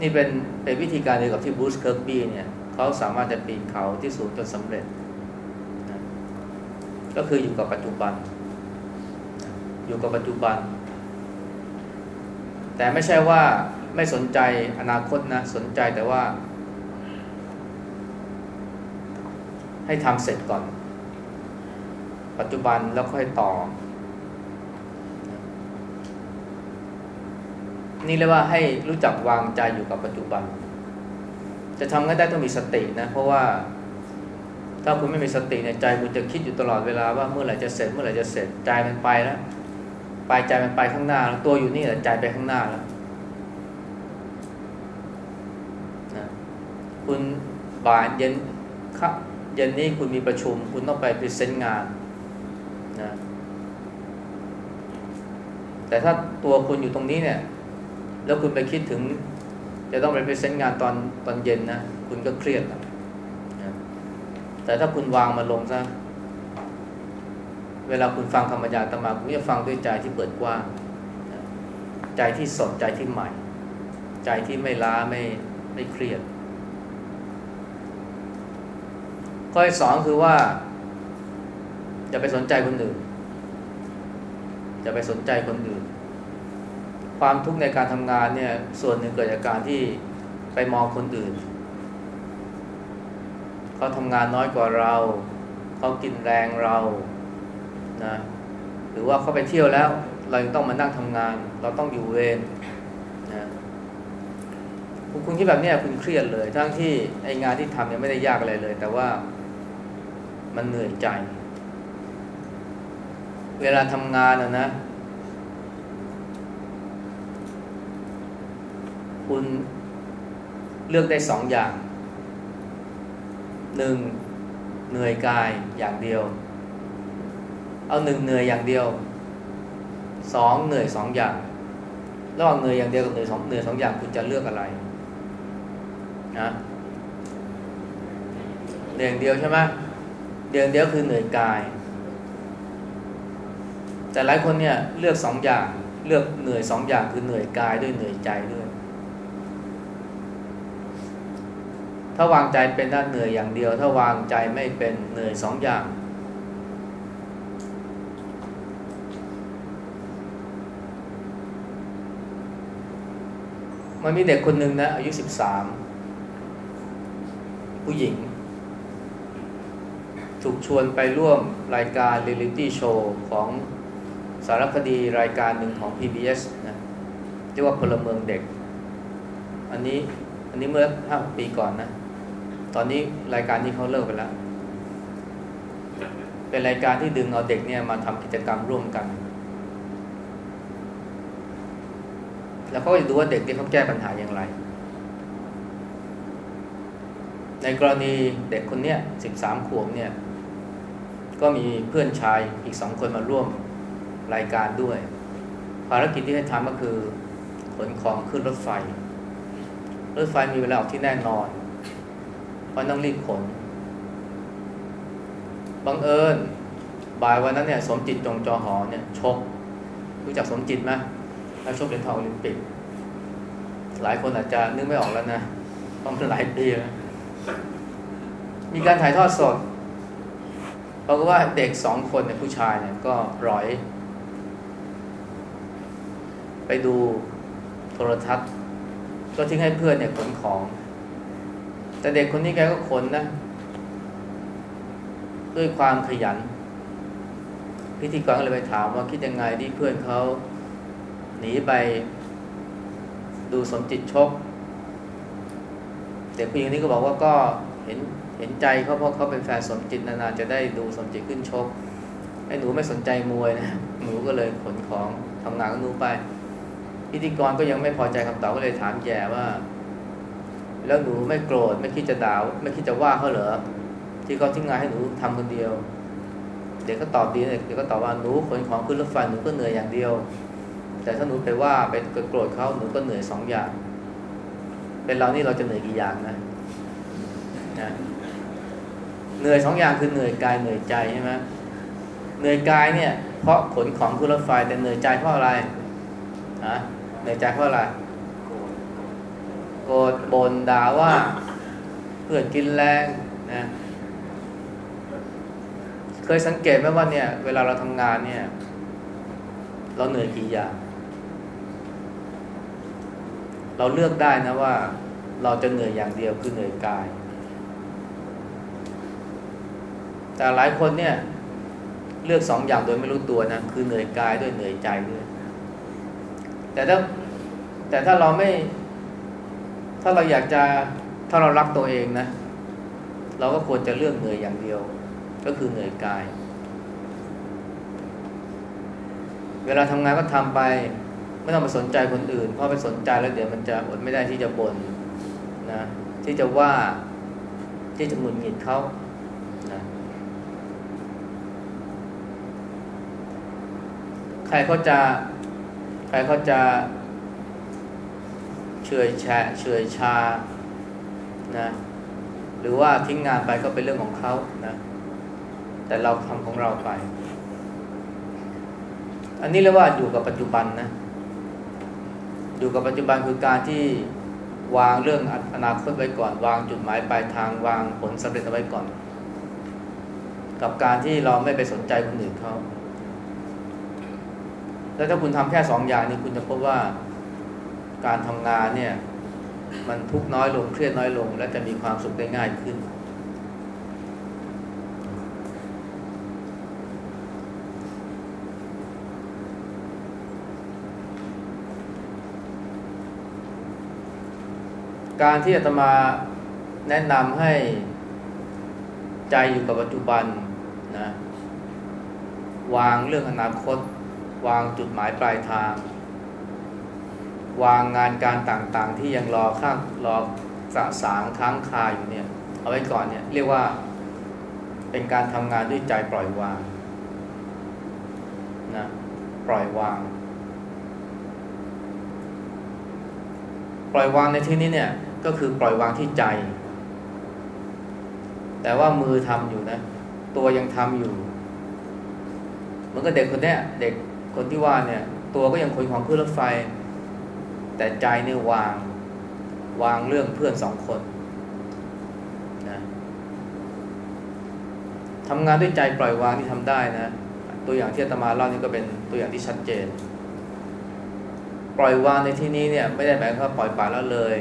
นี่เป็นเป็นวิธีการเดียวกับที่บรูซเคิร์กบี้เนี่ยเขาสามารถจะปีนเขาที่สูงจนสำเร็จนะก็คืออยู่กับปัจจุบัน อยู่กับปัจจุบัน แต่ไม่ใช่ว่าไม่สนใจอนาคตนะ สนใจแต่ว่า ให้ทำเสร็จก่อน ปัจจุบันแล้วค่อยต่อ นี่เรียกว่าให้รู้จักวางใจอยู่กับปัจจุบัน จะทำก็ได้ต้องมีสตินะ เพราะว่าถ้าคุณไม่มีสติในใจคุณจะคิดอยู่ตลอดเวลาว่าเมื่อไหร่จะเสร็จเมื่อไหร่จะเสร็จใจมันไปแล้ว ไปใจมันไปข้างหน้าแล้วตัวอยู่นี่แต่ใจไปข้างหน้าแล้วนะคุณบ่ายเย็นครับเย็นนี้คุณมีประชุม คุณต้องไปพรีเซนต์งานนะแต่ถ้าตัวคุณอยู่ตรงนี้เนี่ย แล้วคุณไปคิดถึง จะต้องไปพรีเซนต์งานตอนตอนเย็นนะ คุณก็เครียดนะแต่ถ้าคุณวางมันลงซะ เวลาคุณฟังคำบรรยายตมาคุณจะฟังด้วยใจที่เปิดกว้าง ใจที่สดใจที่ใหม่ ใจที่ไม่ล้าไม่ไม่เครียด ข้อที่สองคือว่าจะไปสนใจคนอื่นจะไปสนใจคนอื่น ความทุกข์ในการทำงานเนี่ยส่วนหนึ่งเกิดจากการที่ไปมองคนอื่น เขาทำงานน้อยกว่าเรา เขากินแรงเรา นะหรือว่าเขาไปเที่ยวแล้ว เรายังต้องมานั่งทำงาน เราต้องอยู่เวรนะคุณคุณคิดแบบนี้คุณเครียดเลย ทั้งที่ไองานที่ทำเนี่ยไม่ได้ยากอะไรเลย แต่ว่ามันเหนื่อยใจ เวลาทำงานนะนะ คุณเลือกได้สองอย่างหนึ่งเหนื่อยกายอย่างเดียว เอาหนึ่งเหนื่อยอย่างเดียวสองเหนื่อยสองอย่างระหว่างเหนื่อยอย่างเดียวกับเหนื่อยสองเหนื่อยสองอย่างคุณจะเลือกอะไรนะเหนื่อยอย่างเดียวใช่ไหมเดียวเดียวคือเหนื่อยกาย แต่หลายคนเนี่ยเลือกสองอย่างเลือกเหนื่อยสองอย่างคือเหนื่อยกายด้วยเหนื่อยใจด้วย ถ้าวางใจเป็นด้านเหนื่อยอย่างเดียว ถ้าวางใจไม่เป็นเหนื่อยสองอย่าง มันมีเด็กคนหนึ่งนะ อายุสิบสามผู้หญิง ถูกชวนไปร่วมรายการเรียลิตี้โชว์ของสารคดีรายการหนึ่งของ PBS นะเรียกว่าพลเมืองเด็ก อันนี้อันนี้เมื่อห้าปีก่อนนะ ตอนนี้รายการนี้เขาเลิกไปแล้ว เป็นรายการที่ดึงเอาเด็กเนี่ยมาทำกิจกรรมร่วมกัน แล้วเขาจะดูว่าเด็กนี่เขาแก้ปัญหาอย่างไร ในกรณีเด็กคนเนี้ยสิบสามขวบเนี่ย ก็มีเพื่อนชายอีกสองคนมาร่วมรายการด้วย ภารกิจที่ให้ทำก็คือขนของขึ้นรถไฟ รถไฟมีเวลาออกที่แน่นอนเพราะต้องรีบขนบังเอิญบ่ายวันนั้นเนี่ย สมจิตจงจอหอเนี่ยชก รู้จักสมจิตไหม ถ้าชกเหรียญทองโอลิมปิก หลายคนอาจจะนึกไม่ออกแล้วนะประมาณหลายปีแล้วมีการถ่ายทอดสดเราะว่าเด็กสองคนเนี่ยผู้ชายเนี่ยก็ร้อย ไปดูโทรทัศน์ ก็ทิ้งให้เพื่อนเนี่ยขนของ แต่เด็กคนนี้แกก็ขนนะ ด้วยความขยัน พิธีกรก็เลยไปถามว่าคิดยังไงที่เพื่อนเขา หนีไปดูสมจิตชก เด็กผู้หญิงนี้ก็บอกว่าก็เห็นเห็นใจเขาเพราะเขาเป็นแฟนสมจิตนานๆจะได้ดูสมจิตขึ้นชกไอ้หนูไม่สนใจมวยนะหนูก็เลยขนของทำงานกับหนูไป พิธีกรก็ยังไม่พอใจคำตอบก็เลยถามแย่ว่า แล้วหนูไม่โกรธไม่คิดจะด่าไม่คิดจะว่าเขาเหรอที่เขาทิ้งงานให้หนูทำคนเดียว เด็กก็ตอบดีเด็กก็ตอบว่าหนูขนของขึ้นรถไฟหนูก็เหนื่อยอย่างเดียว แต่ถ้าหนูไปว่าไปโกรธเขาหนูก็เหนื่อยสองอย่าง เป็นเรานี่เราจะเหนื่อยกี่อย่างนะนะเหนื่อยสองอย่างคือเหนื่อยกายเหนื่อยใจใช่ไหมเหนื่อยกายเนี่ย เพราะขนของขึ้นรถไฟแต่เหนื่อยใจเพราะอะไรฮะเหนื่อยใจเพราะอะไรโกรธบ่นด่าว่าเพื่อนกินแรงนะเคยสังเกตไหมว่าเนี่ย เวลาเราทำงานเนี่ย เราเหนื่อยกี่อย่าง เราเลือกได้นะว่า เราจะเหนื่อยอย่างเดียวคือเหนื่อยกาย แต่หลายคนเนี่ย เลือกสองอย่างโดยไม่รู้ตัวนะคือเหนื่อยกายด้วยเหนื่อยใจด้วย แต่ถ้าแต่ถ้าเราไม่ ถ้าเราอยากจะถ้าเรารักตัวเองนะ เราก็ควรจะเลือกเหนื่อยอย่างเดียว ก็คือเหนื่อยกาย เวลาทำงานก็ทำไป ไม่ต้องไปสนใจคนอื่น เพราะไปสนใจแล้วเดี๋ยวมันจะอดไม่ได้ที่จะบน่นนะที่จะว่าที่จะหงุดหงิดเขานะใครเขาจะ ใครเขาจะเฉยแฉะเฉยชานะหรือว่าทิ้งงานไปก็เป็นเรื่องของเขานะแต่เราทำของเราไป อันนี้เรียกว่าอยู่กับปัจจุบันนะ อยู่กับปัจจุบันคือการที่วางเรื่องอนาคตไว้ก่อน วางจุดหมายปลายทางวางผลสำเร็จเอาไว้ก่อน กับการที่เราไม่ไปสนใจคนอื่นเขาแล้วถ้าคุณทำแค่สองอย่างนี้คุณจะพบว่าการทำงานเนี่ย มันทุกน้อยลงเครียดน้อยลง และจะมีความสุขได้ง่ายขึ้น การที่อาตมาแนะนำให้ใจอยู่กับปัจจุบันนะวางเรื่องอนาคต วางจุดหมายปลายทาง วางงานการต่างๆ ที่ยังรอข้างรอสะสางค้างคาอยู่เนี่ย เอาไว้ก่อนเนี่ย เรียกว่าเป็นการทำงานด้วยใจปล่อยวางนะปล่อยวาง ปล่อยวางในที่นี้เนี่ย ก็คือปล่อยวางที่ใจ แต่ว่ามือทำอยู่นะ ตัวยังทำอยู่เหมือนกับเด็กคนเนี้ยเด็กคนที่ว่าเนี่ย ตัวก็ยังขนของขึ้นรถไฟ แต่ใจเนี่ยวางวางเรื่องเพื่อนสองคนนะทำงานด้วยใจปล่อยวางที่ทำได้นะ ตัวอย่างที่อาตมาเล่านี่ก็เป็นตัวอย่างที่ชัดเจน ปล่อยวางในที่นี้เนี่ย ไม่ได้หมายความว่าปล่อยปละละเลย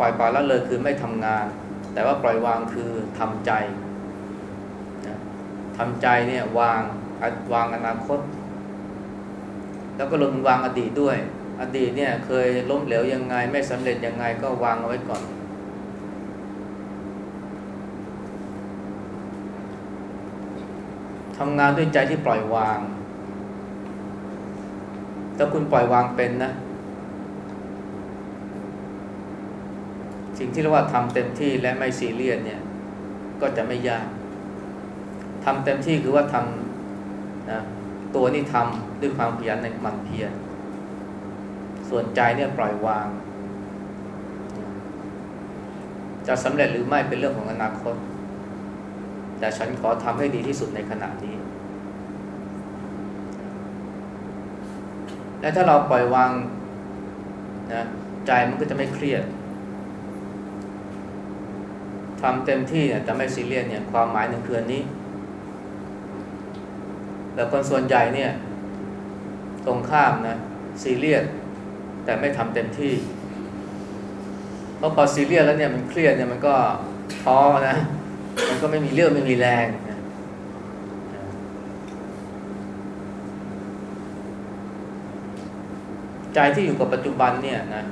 ปล่อยปละละเลยคือไม่ทำงาน แต่ว่าปล่อยวางคือทำใจนะทำใจเนี่ยวางวางอนาคต แล้วก็ลงวางอดีตด้วย อดีตเนี่ยเคยล้มเหลวยังไง ไม่สำเร็จยังไงก็วางเอาไว้ก่อน ทำงานด้วยใจที่ปล่อยวาง ถ้าคุณปล่อยวางเป็นนะ สิ่งที่เรียกว่าทำเต็มที่และไม่ซีเรียสเนี่ยก็จะไม่ยากทำเต็มที่คือว่าทำนะตัวนี่ทำด้วยความขยันในมันเพียรส่วนใจเนี่ยปล่อยวาง จะสำเร็จหรือไม่เป็นเรื่องของอนาคต แต่ฉันขอทำให้ดีที่สุดในขณะนี้ และถ้าเราปล่อยวางนะใจมันก็จะไม่เครียด ทำเต็มที่เนี่ยแต่ไม่ซีเรียสเนี่ยความหมายหนึ่งคืออันนี้ แต่คนส่วนใหญ่เนี่ยตรงข้ามนะซีเรียสแต่ไม่ทำเต็มที่เพราะพอซีเรียสแล้วเนี่ยมันเครียดเนี่ยมันก็ท้อนะมันก็ไม่มีเรื่องไม่มีแรงนะใจที่อยู่กับปัจจุบันเนี่ยนะ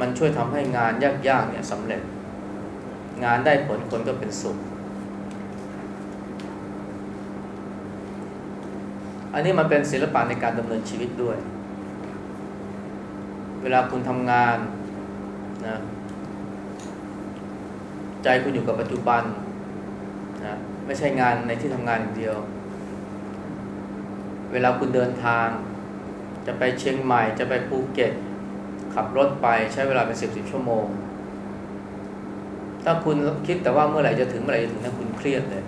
มันช่วยทำให้งานยากๆเนี่ยสำเร็จ งานได้ผลคนก็เป็นสุข อันนี้มันเป็นศิลปะในการดำเนินชีวิตด้วย เวลาคุณทำงานนะใจคุณอยู่กับปัจจุบันนะไม่ใช่งานในที่ทำงานอย่างเดียว เวลาคุณเดินทาง จะไปเชียงใหม่ จะไปภูเก็ต ขับรถไปใช้เวลาเป็นสิบสิบชั่วโมง ถ้าคุณคิดแต่ว่าเมื่อไหร่จะถึงเมื่อไหร่จะถึงนะคุณเครียดเลย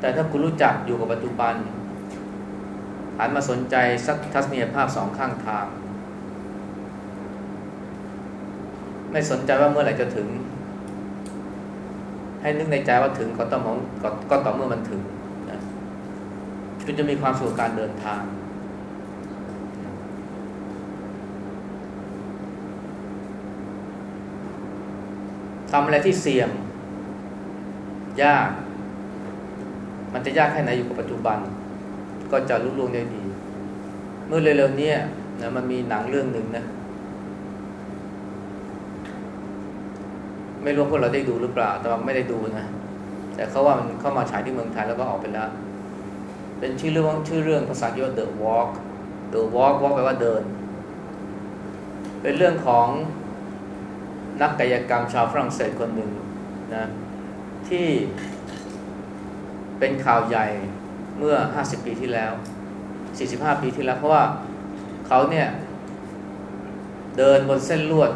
แต่ถ้าคุณรู้จักอยู่กับปัจจุบันหันมาสนใจสักทัศนียภาพสองข้างทาง ไม่สนใจว่าเมื่อไหร่จะถึง ให้นึกในใจว่าถึงก็ต้องมองก็ต่อเมื่อมันถึงนะคุณจะมีความสุขการเดินทาง ทำอะไรที่เสี่ยง ยาก มันจะยากแค่ไหนอยู่กับปัจจุบัน ก็จะรุ่ล่วงได้ดี เมื่อเร็วๆนี้นะมันมีหนังเรื่องหนึ่งนะ ไม่รู้พวกเราได้ดูหรือเปล่า แต่ว่าไม่ได้ดูนะ แต่เขาว่ามันเข้ามาฉายที่เมืองไทยแล้วก็ออกไปแล้ว เป็นชื่อเรื่องชื่อเรื่องภาษาอังกฤษว่า The Walk The Walk Walk แปลว่าเดิน เป็นเรื่องของ นักกายกรรมชาวฝรั่งเศสคนหนึ่งนะที่เป็นข่าวใหญ่เมื่อ 50 ปีที่แล้ว 45 ปีที่แล้ว เพราะว่าเขาเนี่ย เดินบนเส้นลวด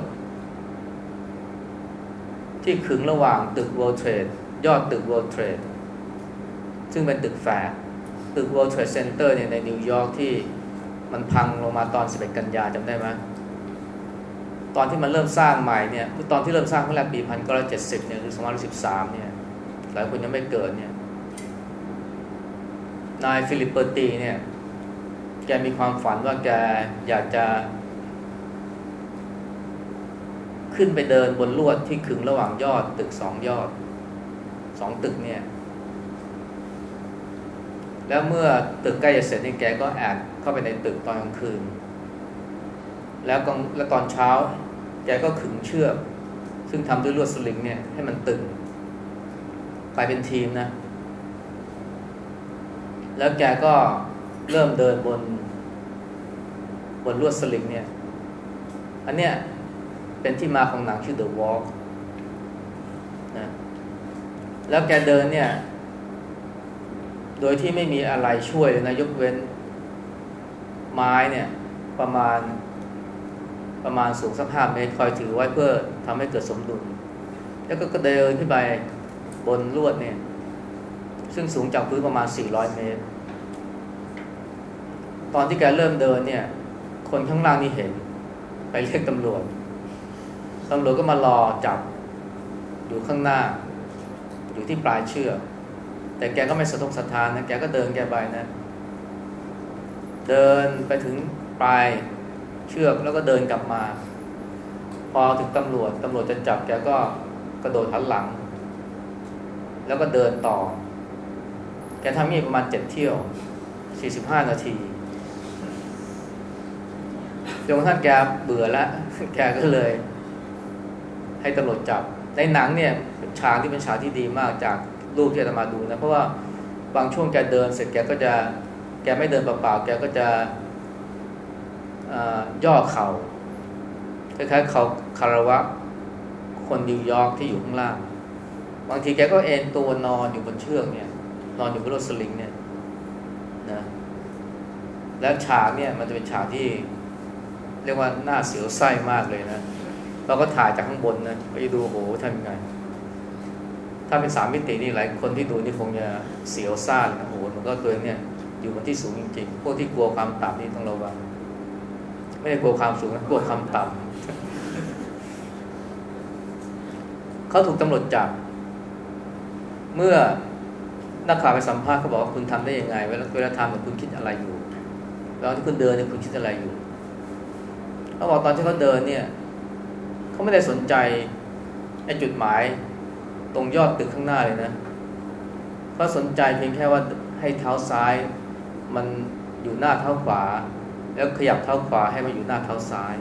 ที่ขึงระหว่างตึก World Trade ยอดตึก World Trade ซึ่งเป็นตึกแฝดตึก World Trade Center เนี่ยในนิวยอร์กที่มันพังลงมาตอน 11 กันยาจำได้ไหม ตอนที่มันเริ่มสร้างใหม่เนี่ยตอนที่เริ่มสร้างเมื่อแรกปี1970เจ็ดสิบเนี่ยคือ2013เนี่ยหลายคนยังไม่เกิดเนี่ยนายฟิลิปเปอร์ตีเนี่ยแกมีความฝันว่าแกอยากจะ ขึ้นไปเดินบนลวดที่ขึงระหว่างยอดตึกสองยอดสองตึกเนี่ย แล้วเมื่อตึกใกล้จะเสร็จนี่แกก็แอบเข้าไปในตึกตอนกลางคืน แล้วกแล้วตอนเช้า แกก็ขึงเชือก ซึ่งทำด้วยลวดสลิงเนี่ยให้มันตึง ไปเป็นทีมนะ แล้วแกก็เริ่มเดินบน บนลวดสลิงเนี่ย อันเนี้ยเป็นที่มาของหนังชื่อ The Walk นะแล้วแกเดินเนี่ย โดยที่ไม่มีอะไรช่วยเลยนะ ยกเว้นไม้เนี่ยประมาณ ประมาณสูงสักห้าเมตรคอยถือไว้เพื่อทำให้เกิดสมดุล แล้วก็เดินขึ้นไปบนลวดเนี่ย ซึ่งสูงจากพื้นประมาณ 400 เมตร ตอนที่แกเริ่มเดินเนี่ย คนข้างล่างนี่เห็น ไปเรียกตำรวจตำรวจก็มารอจับอยู่ข้างหน้า อยู่ที่ปลายเชือกแต่แกก็ไม่สะทกสะทานนะแกก็เดินแกไปนะ เดินไปถึงปลาย เชือกแล้วก็เดินกลับมา พอถึงตำรวจตำรวจจะจับแกก็กระโดดหันหลัง แล้วก็เดินต่อ แกทำนี่ประมาณเจ็ดเที่ยวสี่สิบห้านาทีจนกระทั่งแกเบื่อแล้วแกก็เลย ให้ตำรวจจับ ในหนังเนี่ยฉากที่เป็นฉากที่ดีมากจากรูปที่อาตมาดูนะ เพราะว่าบางช่วงแกเดินเสร็จแกก็จะแกไม่เดินเปล่าๆแกก็จะ ย่อเข่าคล้ายๆเขาคารวะ คนนิวยอร์กที่อยู่ข้างล่าง บางทีแกก็เอนตัวนอนอยู่บนเชือกเนี่ย นอนอยู่บนรถสลิงเนี่ยนะแล้วฉากเนี่ยมันจะเป็นฉากที่ เรียกว่าหน้าเสียวไส้มากเลยนะเราก็ถ่ายจากข้างบนนะก็จะดูโหทำยังไง ถ้าเป็นสามมิตินี่หลายคนที่ดูนี่คงจะเสียวซ่านนะโหมันก็ตัวเนี่ย อยู่บนที่สูงจริงๆ พวกที่กลัวความต่ำนี่ต้องระวัง ไม่ได้กลัวความสูงนะกลัวความต่ำเขาถูกตำรวจจับ เมื่อนักข่าวไปสัมภาษณ์เขาบอกว่าคุณทำได้ยังไง เวลาเวลาทำเนี่ยคุณคิดอะไรอยู่เวลาที่คุณเดินเนี่ยคุณคิดอะไรอยู่เขาบอกตอนที่เขาเดินเนี่ยเขาไม่ได้สนใจไอ้จุดหมายตรงยอดตึกข้างหน้าเลยนะเขาสนใจเพียงแค่ว่าให้เท้าซ้าย มันอยู่หน้าเท้าขวา แล้วขยับเท้าขวาให้มันอยู่หน้าเท้าซ้าย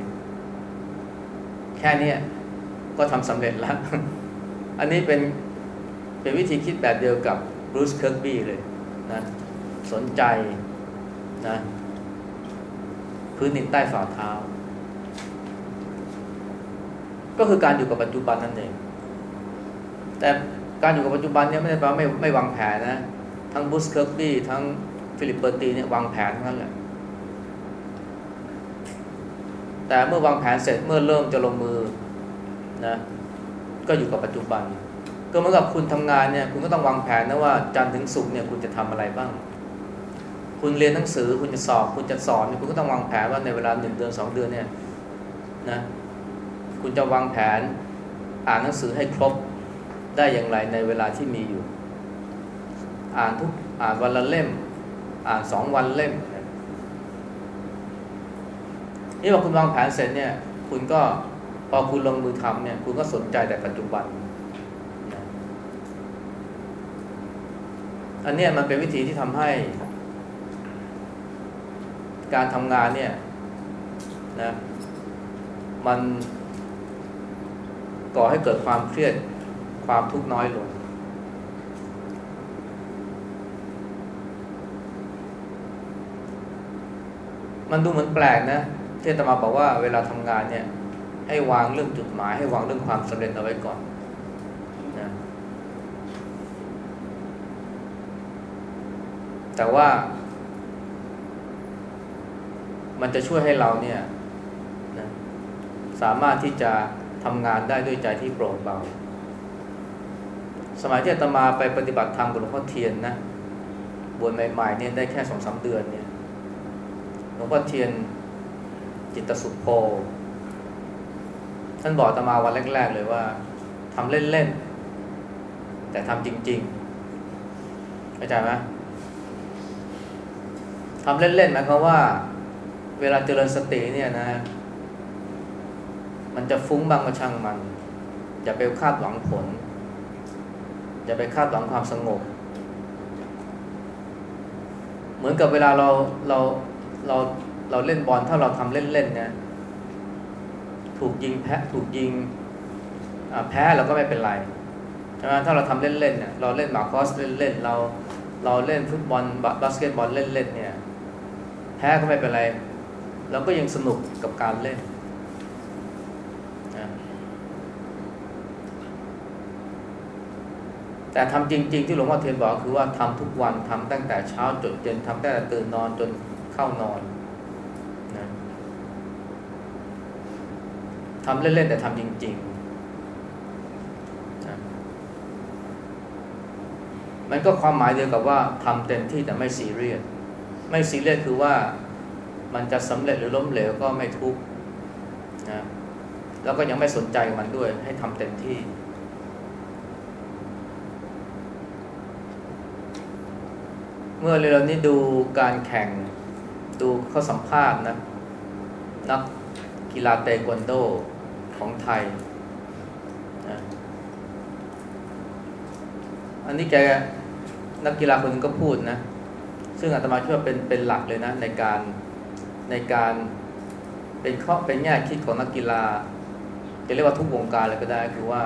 แค่นี้ก็ทำสำเร็จแล้ว อันนี้เป็นเป็นวิธีคิดแบบเดียวกับบรูซเคิร์กบี้เลยนะสนใจนะพื้นดินใต้ฝ่าเท้า ก็คือการอยู่กับปัจจุบันนั่นเอง แต่การอยู่กับปัจจุบันเนี่ยไม่ได้แปลว่าไม่ไม่วางแผนนะ ทั้งบรูซเคิร์กบี้ทั้งฟิลิปเปอตีเนี่ยวางแผนทั้งนั้นแหละ แต่เมื่อวางแผนเสร็จเมื่อเริ่มจะลงมือนะก็อยู่กับปัจจุบัน ก็เหมือนกับคุณทำงานเนี่ยคุณก็ต้องวางแผนนะว่าจันทร์ถึงศุกร์เนี่ยคุณจะทำอะไรบ้าง คุณเรียนหนังสือคุณจะสอบ คุณจะสอนคุณก็ต้องวางแผนว่าในเวลาหนึ่งเดือนสองเดือนเนี่ยนะคุณจะวางแผนอ่านหนังสือให้ครบได้อย่างไรในเวลาที่มีอยู่ อ่านทุกอ่านวันละเล่ม อ่านสองวันเล่ม นี่พอคุณวางแผนเสร็จเนี่ย คุณก็พอคุณลงมือทำเนี่ย คุณก็สนใจแต่ปัจจุบัน อันนี้มันเป็นวิธีที่ทำให้ การทำงานเนี่ยนะมันก่อให้เกิดความเครียดความทุกข์น้อยลง มันดูเหมือนแปลกนะ ที่ตมาบอกว่าเวลาทำงานเนี่ย ให้วางเรื่องจุดหมาย ให้วางเรื่องความสำเร็จเอาไว้ก่อนนะแต่ว่า มันจะช่วยให้เราเนี่ยนะสามารถที่จะทำงานได้ด้วยใจที่โปร่งเบา สมัยที่อาตมาไปปฏิบัติธรรมกับหลวงพ่อเทียนนะบวชใหม่ๆเนี่ยได้แค่สองสาเดือนเนี่ย หลวงพ่อเทียน จิตสุขโพท่านบอกตมาวันแรก ๆ เลยว่าทำเล่น ๆ แต่ทำจริงๆเข้าใจไหมทำเล่น ๆ หมายความว่า เวลาเจริญสติเนี่ยนะ มันจะฟุ้งบางก็ช่างมัน อย่าไปคาดหวังผล อย่าไปคาดหวังความสงบ เหมือนกับเวลาเราเราเรา เราเล่นบอลถ้าเราทำเล่นๆนี่ยถูกยิงแพ้ถูกยิงแพ้เราก็ไม่เป็นไรใช่ไหมถ้าเราทำเล่นๆเนี่ยเราเล่นหมากคอสเล่นๆเราเราเล่นฟุตบอลบาสเกตบอลเล่นๆเนี่ย แพ้ก็ไม่เป็นไรเราก็ยังสนุกกับการเล่นแต่ทำจริง ๆ ที่หลวงพ่อเทียนบอกคือว่าทำทุกวันทำตั้งแต่เช้าจนเย็นทำตั้งแต่ตื่นนอนจนเข้านอนนะ ทำเล่น ๆ แต่ทำจริงๆนะมันก็ความหมายเดียวกับว่าทำเต็มที่แต่ไม่ซีเรียสไม่ซีเรียสคือว่ามันจะสำเร็จหรือล้มเหลวก็ไม่ทุกข์นะแล้วก็ยังไม่สนใจมันด้วย ให้ทำเต็มที่ เมื่อเร็วนี้ดูการแข่งดูเขาสัมภาษณ์นะนักกีฬาเตควันโด ของไทยนะอันนี้แกนักกีฬาคนนึงก็พูดนะ ซึ่งอาตมาคิดว่าเป็นเป็นหลักเลยนะ ในการในการเป็นข้อเป็นแง่คิดของนักกีฬาจะเรียกว่าทุกวงการเลยก็ได้คือว่า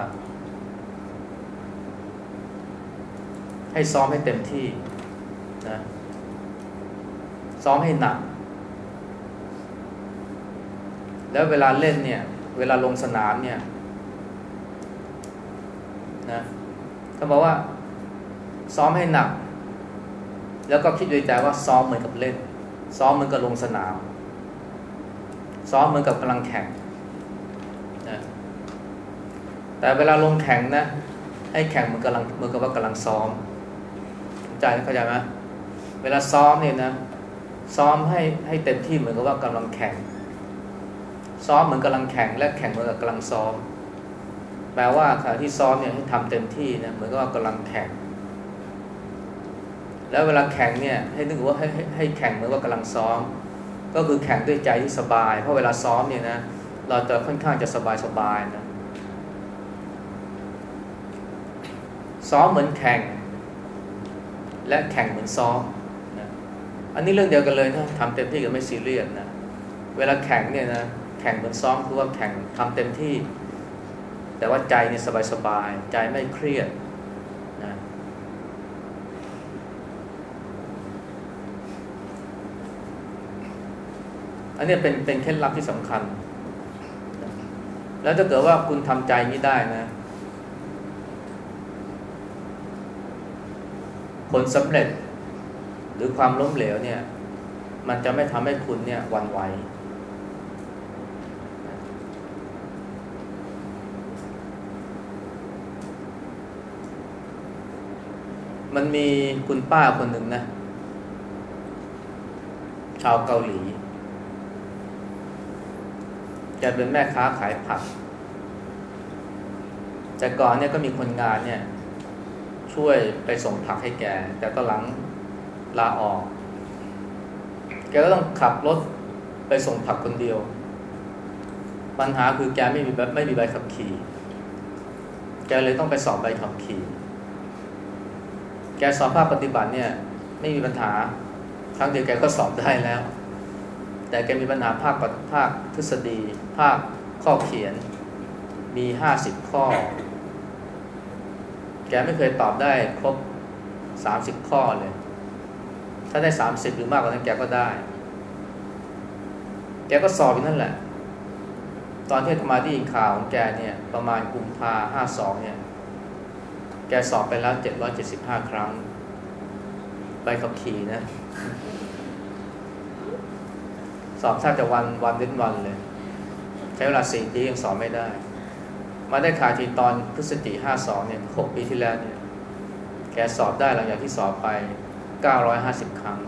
ให้ซ้อมให้เต็มที่นะซ้อมให้หนัก แล้วเวลาเล่นเนี่ย เวลาลงสนามเนี่ยนะเขาบอกว่า ซ้อมให้หนัก แล้วก็คิดในใจว่าซ้อมเหมือนกับเล่น ซ้อมเหมือนกับลงสนาม ซ้อมเหมือนกับกำลังแข่งนะแต่เวลาลงแข่งนะให้แข่งเหมือนกำลังเหมือนกับว่ากำลังซ้อมใจเข้าใจไหมเวลาซ้อมเนี่ยนะ ซ้อมให้ให้เต็มที่เหมือนกับว่ากำลังแข่ง ซ้อมเหมือนกำลังแข่งและแข่งเหมือนกับกำลังซ้อม แปลว่าขณะที่ซ้อมเนี่ยให้ทำเต็มที่นะเหมือนกับว่ากำลังแข่ง แล้วเวลาแข่งเนี่ยให้นึกว่าให้ให้แข่งเหมือนว่ากำลังซ้อม ก็คือแข่งด้วยใจที่สบาย เพราะเวลาซ้อมเนี่ยนะเราจะค่อนข้างจะสบายสบายนะซ้อมเหมือนแข่ง และแข่งเหมือนซ้อมนะอันนี้เรื่องเดียวกันเลยนะทำเต็มที่กับไม่ซีเรียสนะเวลาแข่งเนี่ยนะ แข่งเหมือนซ้อมคือว่าแข่งทำเต็มที่ แต่ว่าใจเนี่ยสบายๆใจไม่เครียดนะอันนี้เป็นเป็นเคล็ดลับที่สำคัญ แล้วถ้าเกิดว่าคุณทำใจนี้ได้นะ ผลสำเร็จหรือความล้มเหลวเนี่ย มันจะไม่ทำให้คุณเนี่ยวันไหว มันมีคุณป้าคนหนึ่งนะ ชาวเกาหลีแกเป็นแม่ค้าขายผัก แต่ก่อนเนี่ยก็มีคนงานเนี่ย ช่วยไปส่งผักให้แก แต่ก็หลังลาออก แกก็ต้องขับรถไปส่งผักคนเดียว ปัญหาคือแกไม่มีไม่มีใบขับขี่ แกเลยต้องไปสอบใบขับขี่ แกสอบภาคปฏิบัติเนี่ยไม่มีปัญหาครั้งเดียวแกก็สอบได้แล้ว แต่แกมีปัญหาภาคภาคทฤษฎี ภาคข้อเขียนมีห้าสิบข้อ แกไม่เคยตอบได้ครบสามสิบข้อเลย ถ้าได้สามสิบหรือมากกว่านั้นแกก็ได้ แกก็สอบอยู่นั่นแหละ ตอนที่ธรรมาที่ยินข่าวของแกเนี่ยประมาณกุมภาห้าสองเนี่ย แกสอบไปแล้วเจ็ดร้อยเจ็ดสิบห้าครั้งใบขับขี่นะ สอบแทบจะวันวันเว้นวันเลย ใช้เวลาสี่ปียังสอบไม่ได้ มาได้ข่าวทีตอนพฤศจิห้าสองเนี่ยหกปีที่แล้วเนี่ย แกสอบได้หลังจากที่สอบไปเก้าร้อยห้าสิบครั้ง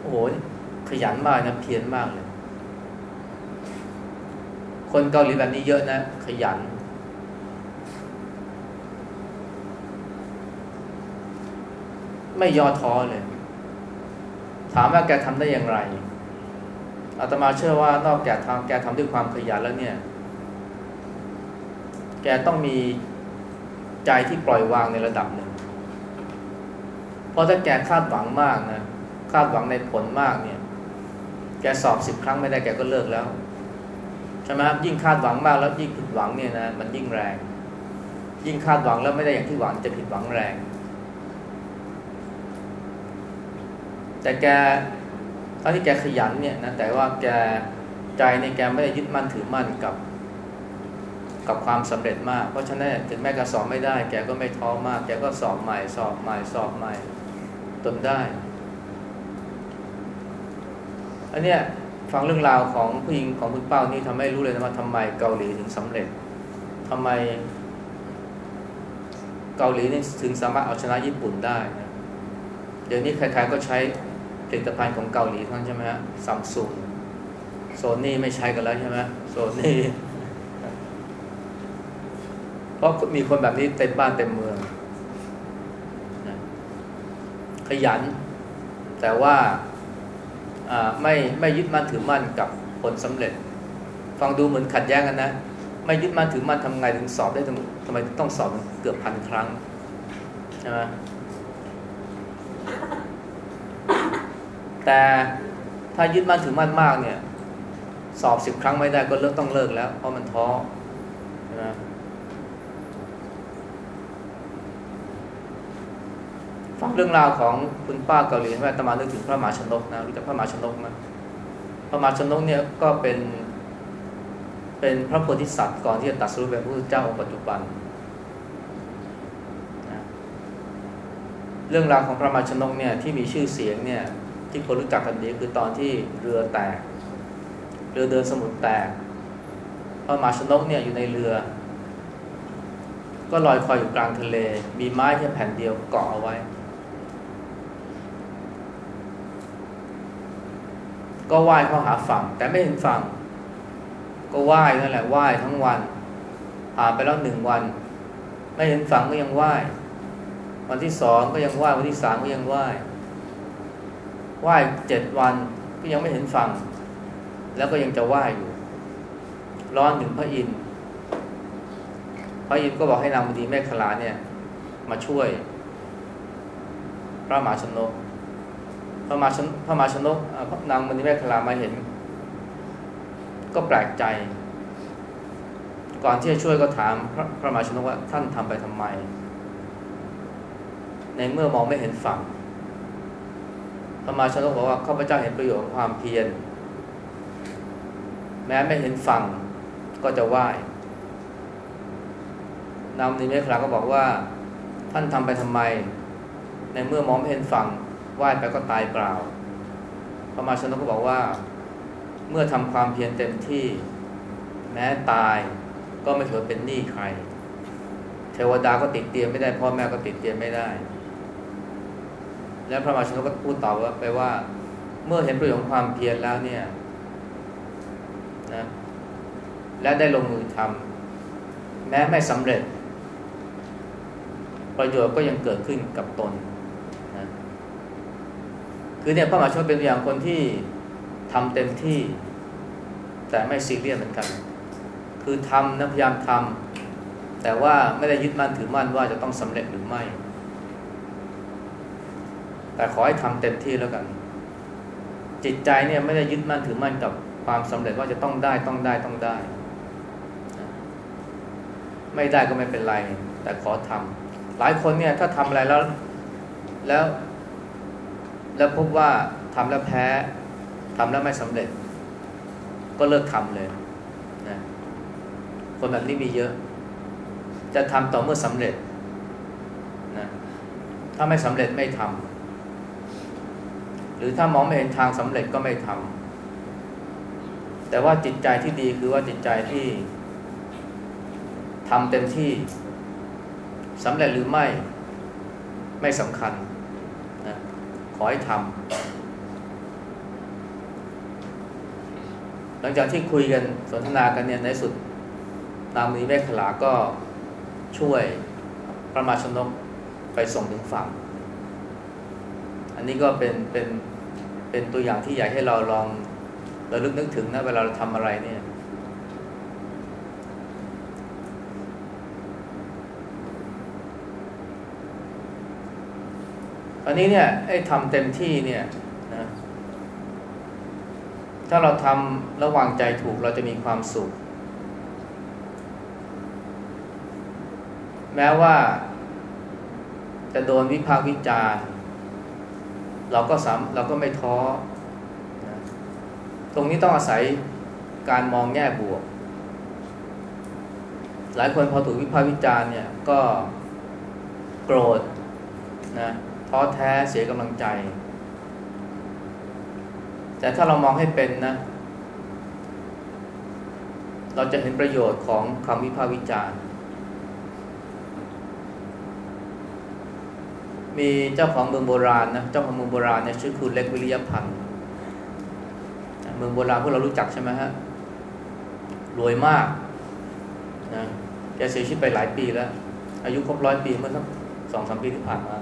โอ้โห ขยันมากนะ เพียรมากเลย คนเกาหลีแบบนี้เยอะนะ ขยัน ไม่ย่อท้อเลย ถามว่าแกทำได้อย่างไรอาตมาเชื่อว่านอกจากทำแกทำด้วยความขยันแล้วเนี่ย แกต้องมีใจที่ปล่อยวางในระดับหนึ่ง เพราะถ้าแกคาดหวังมากนะคาดหวังในผลมากเนี่ย แกสอบสิบครั้งไม่ได้แกก็เลิกแล้วใช่ไหมยิ่งคาดหวังมากแล้วยิ่งผิดหวังเนี่ยนะมันยิ่งแรง ยิ่งคาดหวังแล้วไม่ได้อย่างที่หวังจะผิดหวังแรง แต่แกตอนที่แกขยันเนี่ยนะแต่ว่าแกใจในแกไม่ได้ยึดมั่นถือมั่นกับกับความสำเร็จมาก เพราะฉะนั้นถึงแม้แกสอบไม่ได้ แกก็ไม่ท้อมาก แกก็สอบใหม่ สอบใหม่ สอบใหม่จนได้ อันเนี้ยฟังเรื่องราวของผู้หญิงของคุณเป้านี่ทำให้รู้เลยนะว่าทำไมเกาหลีถึงสำเร็จทำไม เกาหลีนี่ถึงสามารถเอาชนะญี่ปุ่นได้นะเดี๋ยวนี้ใครๆก็ใช้ ลิตภัณฑ์ของเกาหลีทั้งใช่ไหมฮะซัมซุงโซนี่ไม่ใช้กันแล้วใช่ไหมโซนี่เพราะมีคนแบบนี้เต็มบ้านเต็มเมืองนะขยัน แต่ว่าไม่ไม่ยึดมั่นถือมั่นกับผลสำเร็จ ฟังดูเหมือนขัดแย้งกันนะ ไม่ยึดมั่นถือมั่นทำไงถึงสอบได้ทำไมต้องสอบเกือบพันครั้งใช่ไหม แต่ถ้ายึดมั่นถือมั่นมากเนี่ย สอบสิบครั้งไม่ได้ก็เลิกต้องเลิกแล้ว เพราะมันท้อใช่ไหมฟังเรื่องราวของคุณป้าเกาหลีแม่ตมานึกถึงพระมหาชนกนะรู้จักพระมหาชนกไหมพระมหาชนกเนี่ยก็เป็น เป็นพระโพธิสัตว์ก่อนที่จะตัดสู้เป็นพระพุทธเจ้าองค์ปัจจุบันนะเรื่องราวของพระมหาชนกเนี่ยที่มีชื่อเสียงเนี่ย ที่คนรู้จักกันดีคือตอนที่เรือแตก เรือเดินสมุทรแตกพระมหาชนกเนี่ยอยู่ในเรือ ก็ลอยคอยอยู่กลางทะเล มีไม้แค่แผ่นเดียวเกาะเอาไว้ ก็ว่ายเข้าหาฝั่ง แต่ไม่เห็นฝั่ง ก็ไหว้นั่นแหละไหว้ทั้งวันผ่านไปแล้วหนึ่งวัน ไม่เห็นฝั่งก็ยังไหว้วันที่สองก็ยังไหว้วันที่สามก็ยังไหว้ ไหว้เจ็ดวันก็ยังไม่เห็นฝั่ง แล้วก็ยังจะไหว้อยู่ ร้อนถึงพระอินทร์พระอินทร์ก็บอกให้นางมณีแม่ขลาเนี่ย มาช่วย พระมหาชนก พระมหาชนพระมหาชนกนางมณีแม่ขลามาเห็น ก็แปลกใจ ก่อนที่จะช่วยก็ถามพระพระมหาชนกว่าท่านทำไปทำไม ในเมื่อมองไม่เห็นฝั่ง พระมาชนกบอกว่าข้าพเจ้าเห็นประโยชน์ของความเพียร แม้ไม่เห็นฝั่งก็จะไหว้นางมณีแม่ขลาก็บอกว่า ท่านทำไปทำไม ในเมื่อมองไม่เห็นฝั่งไหว้ไปก็ตายเปล่า พระมาชนกก็บอกว่า เมื่อทำความเพียรเต็มที่ แม้ตายก็ไม่ถือเป็นหนี้ใคร เทวดาก็ติดเตียนไม่ได้พ่อแม่ก็ติดเตียนไม่ได้ แล้วพระมหาชนกก็พูดต่อว่าไปว่า เมื่อเห็นประโยชน์ของความเพียรแล้วเนี่ยนะและได้ลงมือทำแม้ไม่สำเร็จ ประโยชน์ก็ยังเกิดขึ้นกับตนนะคือเนี่ยพระมหาชนกเป็นตัวอย่างคนที่ทำเต็มที่ แต่ไม่ซีเรียสเหมือนกัน คือทำนะพยายามทำแต่ว่าไม่ได้ยึดมั่นถือมั่นว่าจะต้องสำเร็จหรือไม่ แต่ขอให้ทำเต็มที่แล้วกัน จิตใจเนี่ยไม่ได้ยึดมั่นถือมั่นกับความสำเร็จว่าจะต้องได้ต้องได้ต้องได้ ไม่ได้ก็ไม่เป็นไร แต่ขอทำหลายคนเนี่ยถ้าทำอะไรแล้ว แล้ว แล้วพบว่าทำแล้วแพ้ทำแล้วไม่สำเร็จ ก็เลิกทำเลยนะคนแบบนี้มีเยอะ จะทำต่อเมื่อสำเร็จนะถ้าไม่สำเร็จไม่ทำห รือถ้ามองไม่เห็นทางสำเร็จก็ไม่ทำแต่ว่าจิตใจที่ดีคือว่าจิตใจที่ทำเต็มที่สำเร็จหรือไม่ไม่สำคัญนะขอให้ทำหลังจากที่คุยกันสนทนากันเนี่ยในสุดนางมีเมฆขลาก็ช่วยพระมาชนกไปส่งถึงฝั่ง อันนี้ก็เป็นเป็น เป็นตัวอย่างที่อยากให้เราลองเราลึกนึกถึงนะเวลาเราทำอะไรเนี่ย อันนี้เนี่ยไอ้ทำเต็มที่เนี่ยนะถ้าเราทำระวางใจถูกเราจะมีความสุข แม้ว่าจะโดนวิพากษ์วิจารณ์ เราก็สามเราก็ไม่ท้อนะตรงนี้ต้องอาศัยการมองแง่บวก หลายคนพอถูกวิพากษ์วิจารณ์เนี่ยก็โกรธนะท้อแท้เสียกำลังใจ แต่ถ้าเรามองให้เป็นนะ เราจะเห็นประโยชน์ของคำวิพากษ์วิจารณ์ มีเจ้าของเมืองโบราณนะเจ้าของเมืองโบราณเนี่ยชื่อคุณเล็กวิริยพันธ์เมืองโบราณพวกเรารู้จักใช่ไหมฮะรวยมากนะแกเสียชีวิตไปหลายปีแล้ว อายุครบร้อยปีเมื่อสักสองสามปีที่ผ่านมา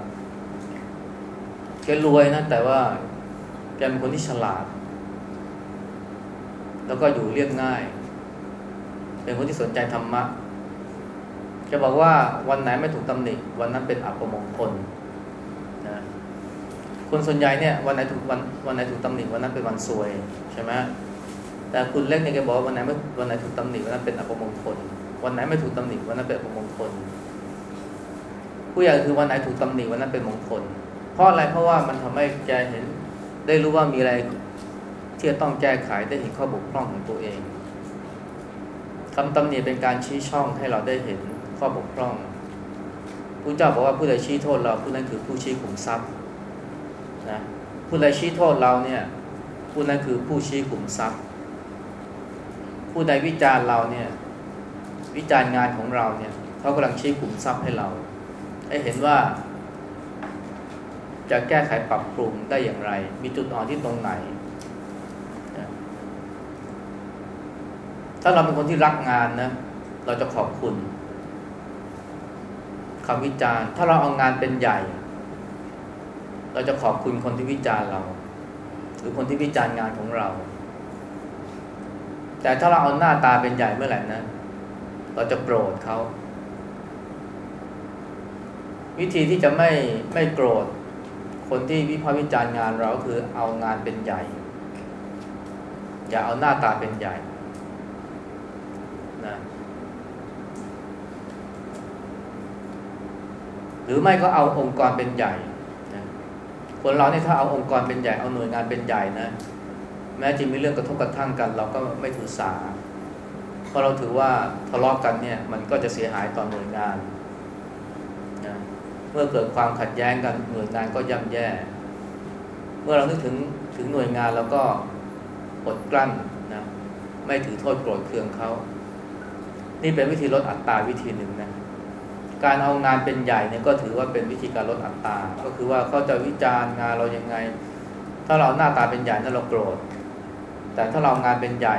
แกรวยนะ แต่ว่าแกเป็นคนที่ฉลาด แล้วก็อยู่เรียบง่าย เป็นคนที่สนใจธรรมะแกบอกว่าวันไหนไม่ถูกตำหนิวันนั้นเป็นอัปมงคล คนส่วนใหญ่เนี่ยวันไหนถูกวันวันไหนถูกตำหนิวันนั้นเป็นวันซวยใช่ไหมแต่คุณเล็กเนี่ยแกบอกว่าวันไหนไม่วันไหนถูกตำหนิวันนั้นเป็นอัปมงคล วันไหนไม่ถูกตำหนิวันนั้นเป็นอัปมงคล ผู้ใหญ่คือวันไหนถูกตำหนิวันนั้นเป็นมงคล เพราะอะไรเพราะว่ามันทำให้แกเห็น ได้รู้ว่ามีอะไรที่จะต้องแก้ไขได้เห็นข้อบกพร่องของตัวเองคำตำหนิเป็นการชี้ช่องให้เราได้เห็นข้อบกพร่องผู้เจ้าบอกว่าผู้ใดชี้โทษเราผู้นั้นคือผู้ชี้ขุมทรัพย์ นะผู้ใดชี้โทษเราเนี่ยผู้นั้นคือผู้ชี้ขุมทรัพย์ ผู้ใดวิจารณ์เราเนี่ยวิจารณ์งานของเราเนี่ยเขากำลังชี้ขุมทรัพย์ให้เรา ให้เห็นว่า จะแก้ไขปรับปรุงได้อย่างไร มีจุดอ่อนที่ตรงไหน ถ้าเราเป็นคนที่รักงานนะเราจะขอบคุณคำวิจารณ์ ถ้าเราเอางานเป็นใหญ่ เราจะขอบคุณคนที่วิจารณ์เรา หรือคนที่วิจารณ์งานของเรา แต่ถ้าเราเอาหน้าตาเป็นใหญ่เมื่อไหร่นะเราจะโกรธเขาวิธีที่จะไม่ไม่โกรธ คนที่วิพากษ์วิจารณ์งานเราคือเอางานเป็นใหญ่ อย่าเอาหน้าตาเป็นใหญ่นะหรือไม่ก็เอาองค์กรเป็นใหญ่ คนเราเนี่ยถ้าเอาองค์กรเป็นใหญ่เอาหน่วยงานเป็นใหญ่นะ แม้จะมีเรื่องกระทบกระทั่งกัน เราก็ไม่ถือสาเพราะเราถือว่าทะเลาะกกันเนี่ยมันก็จะเสียหายต่อหน่วยงานนะเมื่อเกิดความขัดแย้งกันหน่วยงานก็ย่ำแย่ เมื่อเรานึกถึงถึงหน่วยงานแล้วก็อดกลั้นนะไม่ถือโทษโกรธเคืองเขา นี่เป็นวิธีลดอัตราวิธีหนึ่งนะ การเอางานเป็นใหญ่เนี่ยก็ถือว่าเป็นวิธีการลดอัตราก็คือว่าเขาจะวิจารณ์งานเรายังไง ถ้าเราหน้าตาเป็นใหญ่นั่นเราโกรธ แต่ถ้าเรางานเป็นใหญ่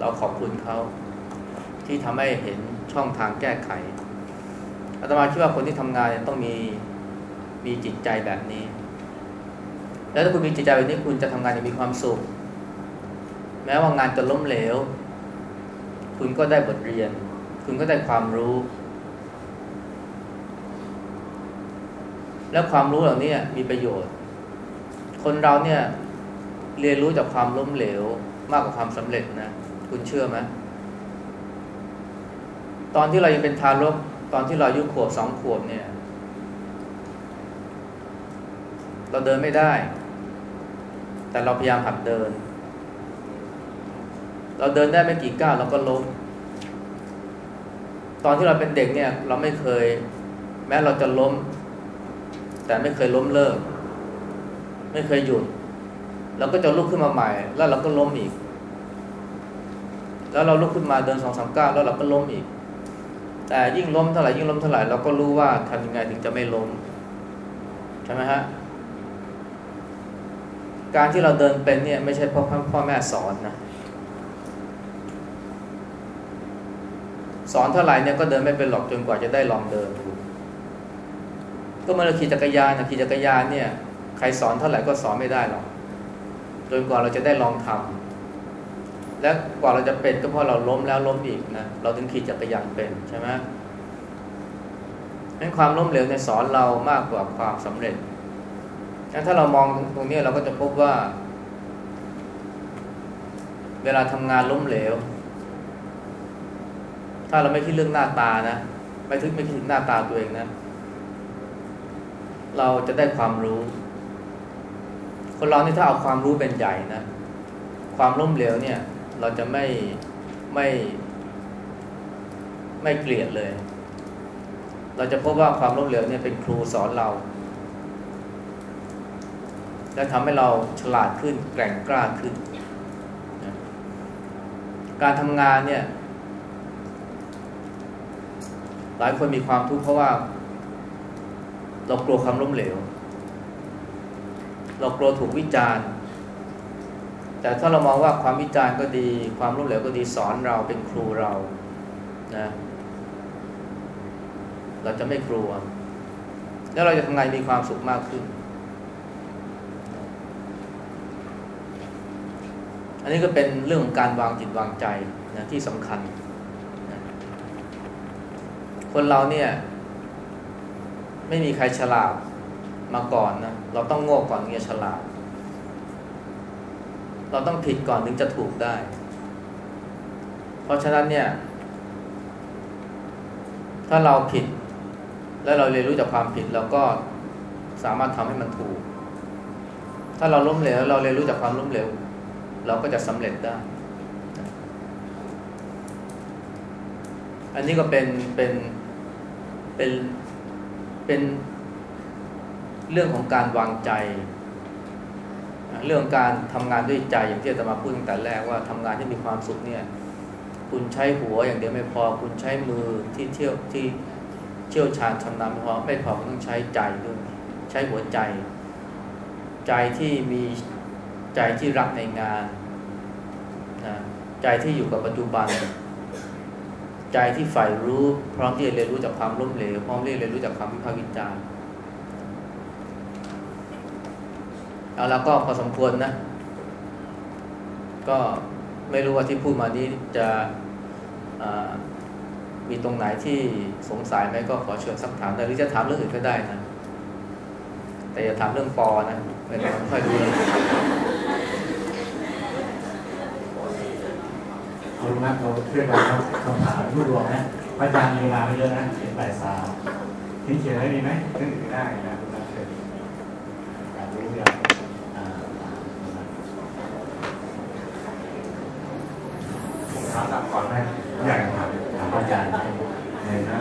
เราขอบคุณเขาที่ทำให้เห็นช่องทางแก้ไขอาตมาคิดว่าคนที่ทำงานเนี่ยต้องมีมีจิตใจแบบนี้ แล้วถ้าคุณมีจิตใจแบบนี้คุณจะทำงานอย่างมีความสุข แม้ว่างานจะล้มเหลว คุณก็ได้บทเรียน คุณก็ได้ความรู้ และความรู้เหล่านี้มีประโยชน์ คนเราเนี่ยเรียนรู้จากความล้มเหลวมากกว่าความสำเร็จนะ คุณเชื่อไหมตอนที่เรายังเป็นทารกตอนที่เราอายุขวบสองขวบเนี่ย เราเดินไม่ได้ แต่เราพยายามหัดเดิน เราเดินได้ไม่กี่ก้าวเราก็ล้มตอนที่เราเป็นเด็กเนี่ย เราไม่เคย แม้เราจะล้ม แต่ไม่เคยล้มเลิก ไม่เคยหยุดเราก็จะลุกขึ้นมาใหม่ แล้วเราก็ล้มอีก แล้วเราลุกขึ้นมาเดินสองสามก้าวแล้วเราก็ล้มอีก แต่ยิ่งล้มเท่าไหร่ยิ่งล้มเท่าไหร่เราก็รู้ว่าทำยังไงถึงจะไม่ล้มใช่ไหมฮะการที่เราเดินเป็นเนี่ยไม่ใช่เพราะพ่อแม่สอนนะสอนเท่าไหร่เนี่ยก็เดินไม่เป็นหรอกจนกว่าจะได้ลองเดิน ก็เมื่อเราขี่จักรยานนะขี่จักรยานเนี่ยใครสอนเท่าไหร่ก็สอนไม่ได้หรอกจนกว่าเราจะได้ลองทำและกว่าเราจะเป็นก็เพราะเราล้มแล้วล้มอีกนะเราถึงขี่จักรยานเป็นใช่ไหมนั้นความล้มเหลวในสอนเรามากกว่าความสำเร็จงั้นถ้าเรามองตรงนี้เราก็จะพบว่า เวลาทำงานล้มเหลว ถ้าเราไม่คิดเรื่องหน้าตานะ ไม่ทึกไม่คิดถึงหน้าตาตัวเองนะ เราจะได้ความรู้ คนเรานี่ถ้าเอาความรู้เป็นใหญ่นะ ความล้มเหลวเนี่ย เราจะไม่ไม่ไม่เกลียดเลย เราจะพบว่าความล้มเหลวเนี่ยเป็นครูสอนเรา และทำให้เราฉลาดขึ้นแกร่งกล้าขึ้น การทำงานเนี่ย หลายคนมีความทุกข์เพราะว่า เรากลัวความล้มเหลว เรากลัวถูกวิจารณ์ แต่ถ้าเรามองว่าความวิจารณ์ก็ดี ความล้มเหลวก็ดีสอนเราเป็นครูเรานะเราจะไม่กลัว แล้วเราจะทำงานมีความสุขมากขึ้น อันนี้ก็เป็นเรื่องของการวางจิตวางใจนะที่สำคัญ คนเราเนี่ย ไม่มีใครฉลาดมาก่อนนะเราต้องโง่ก่อนถึงจะฉลาด เราต้องผิดก่อนถึงจะถูกได้ เพราะฉะนั้นเนี่ย ถ้าเราผิด แล้วเราเรียนรู้จากความผิดเราก็สามารถทำให้มันถูก ถ้าเราล้มเหลวเราเรียนรู้จากความล้มเหลวเราก็จะสำเร็จได้ อันนี้ก็เป็นเป็นเป็น เป็นเรื่องของการวางใจ เรื่องการทำงานด้วยใจอย่างที่อาตมาพูดตั้งแต่แรกว่าทำงานที่มีความสุขเนี่ย คุณใช้หัวอย่างเดียวไม่พอ คุณใช้มือที่เที่ยวที่เชี่ยวชาญชำนาญไม่พอไม่พอคุณต้องใช้ใจด้วยใช้หัวใจ ใจที่มีใจที่รักในงานนะใจที่อยู่กับปัจจุบัน ใจที่ใฝ่รู้ พร้อมที่จะเรียนรู้จากความล้มเหลวพร้อมที่จะเรียนรู้จากความวิพากษ์วิจารณ์เอาแล้วก็พอสมควรนะ ก็ไม่รู้ว่าที่พูดมานี้จะมีตรงไหนที่สงสัยไหมก็ขอเชิญสักถามได้หรือจะถามเรื่องอื่นก็ได้นะ แต่อย่าถามเรื่องปอนะไม่ต้องค่อยดูเลยขอบ คุณมากเราช่วยกันครับคำถามรวบรวมนะพระอาจารย์มีเวลาไม่เยอะนะเป็นบ่ายสามทิ้งเขียนได้ดีไหมเรื่องอื่นได้นะคุณนักเชิญการรู้อย่างผมถามตามก่อนไหมอยากถามถามอาจารย์เลยนะ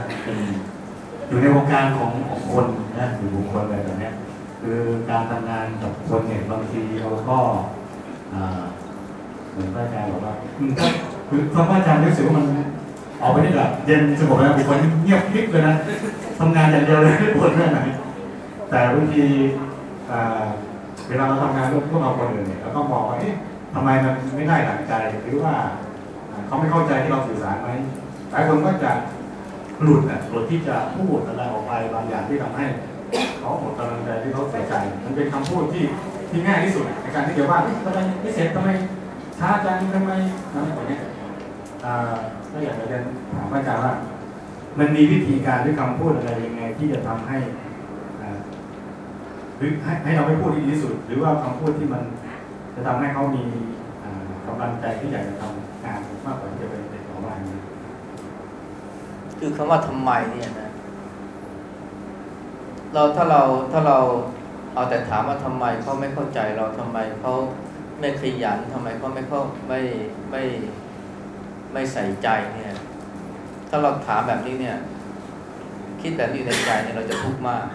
อยู่ในวงการของของคนนะอยู่บุคคลอะไรแบบนี้คือการทำงานกับคนเนี่ยบางทีเราก็เหมือนพระอาจารย์บอกว่า คือคำว่าอาจารย์รู้สึกว่ามันออกไปนี่แบบเย็นสงบแล้วบุคคลเงียบคลิปเลยนะทำงานอย่างเดียวเลยไม่ปวดเรื่องไหนแต่บางทีเวลาเราทำงานร่วมกับคนอื่นเนี่ยเราก็มองว่าเอ๊ะทำไมมันไม่ได้หลังใจหรือว่าเขาไม่เข้าใจที่เราสื่อสารไหมหลายคนก็จะหลุดอะหลุดที่จะพูดอะไรออกไปบางอย่างที่ทำให้เขาหมดกำลังใจที่เขาเสียใจ มันเป็นคำพูดที่ที่ง่ายที่สุดในการที่จะว่าทำไมไม่เสร็จทำไมช้าจังทำไมอะไรแบบนี้ ก็อยากจะเรียนถามอาจารย์ว่า มันมีวิธีการหรือคำพูดอะไรยังไง ที่จะทำให้หรือให้ให้เราไม่พูดที่ดีที่สุด หรือว่าคำพูดที่มันจะทำให้เขามีกำลังใจที่อยากจะทำงานมากกว่าที่จะเป็นเด็กของวันนี้คือคำว่าทำไมเนี่ยนะเราถ้าเราถ้าเราเอาแต่ถามว่าทำไมเขาไม่เข้าใจเราทำไมเขาไม่ขยันทำไมเขาไม่เข้าไม่ไม่ ไม่ใส่ใจเนี่ย ถ้าเราถามแบบนี้เนี่ย คิดแบบนี้ในใจเนี่ยเราจะทุกข์มาก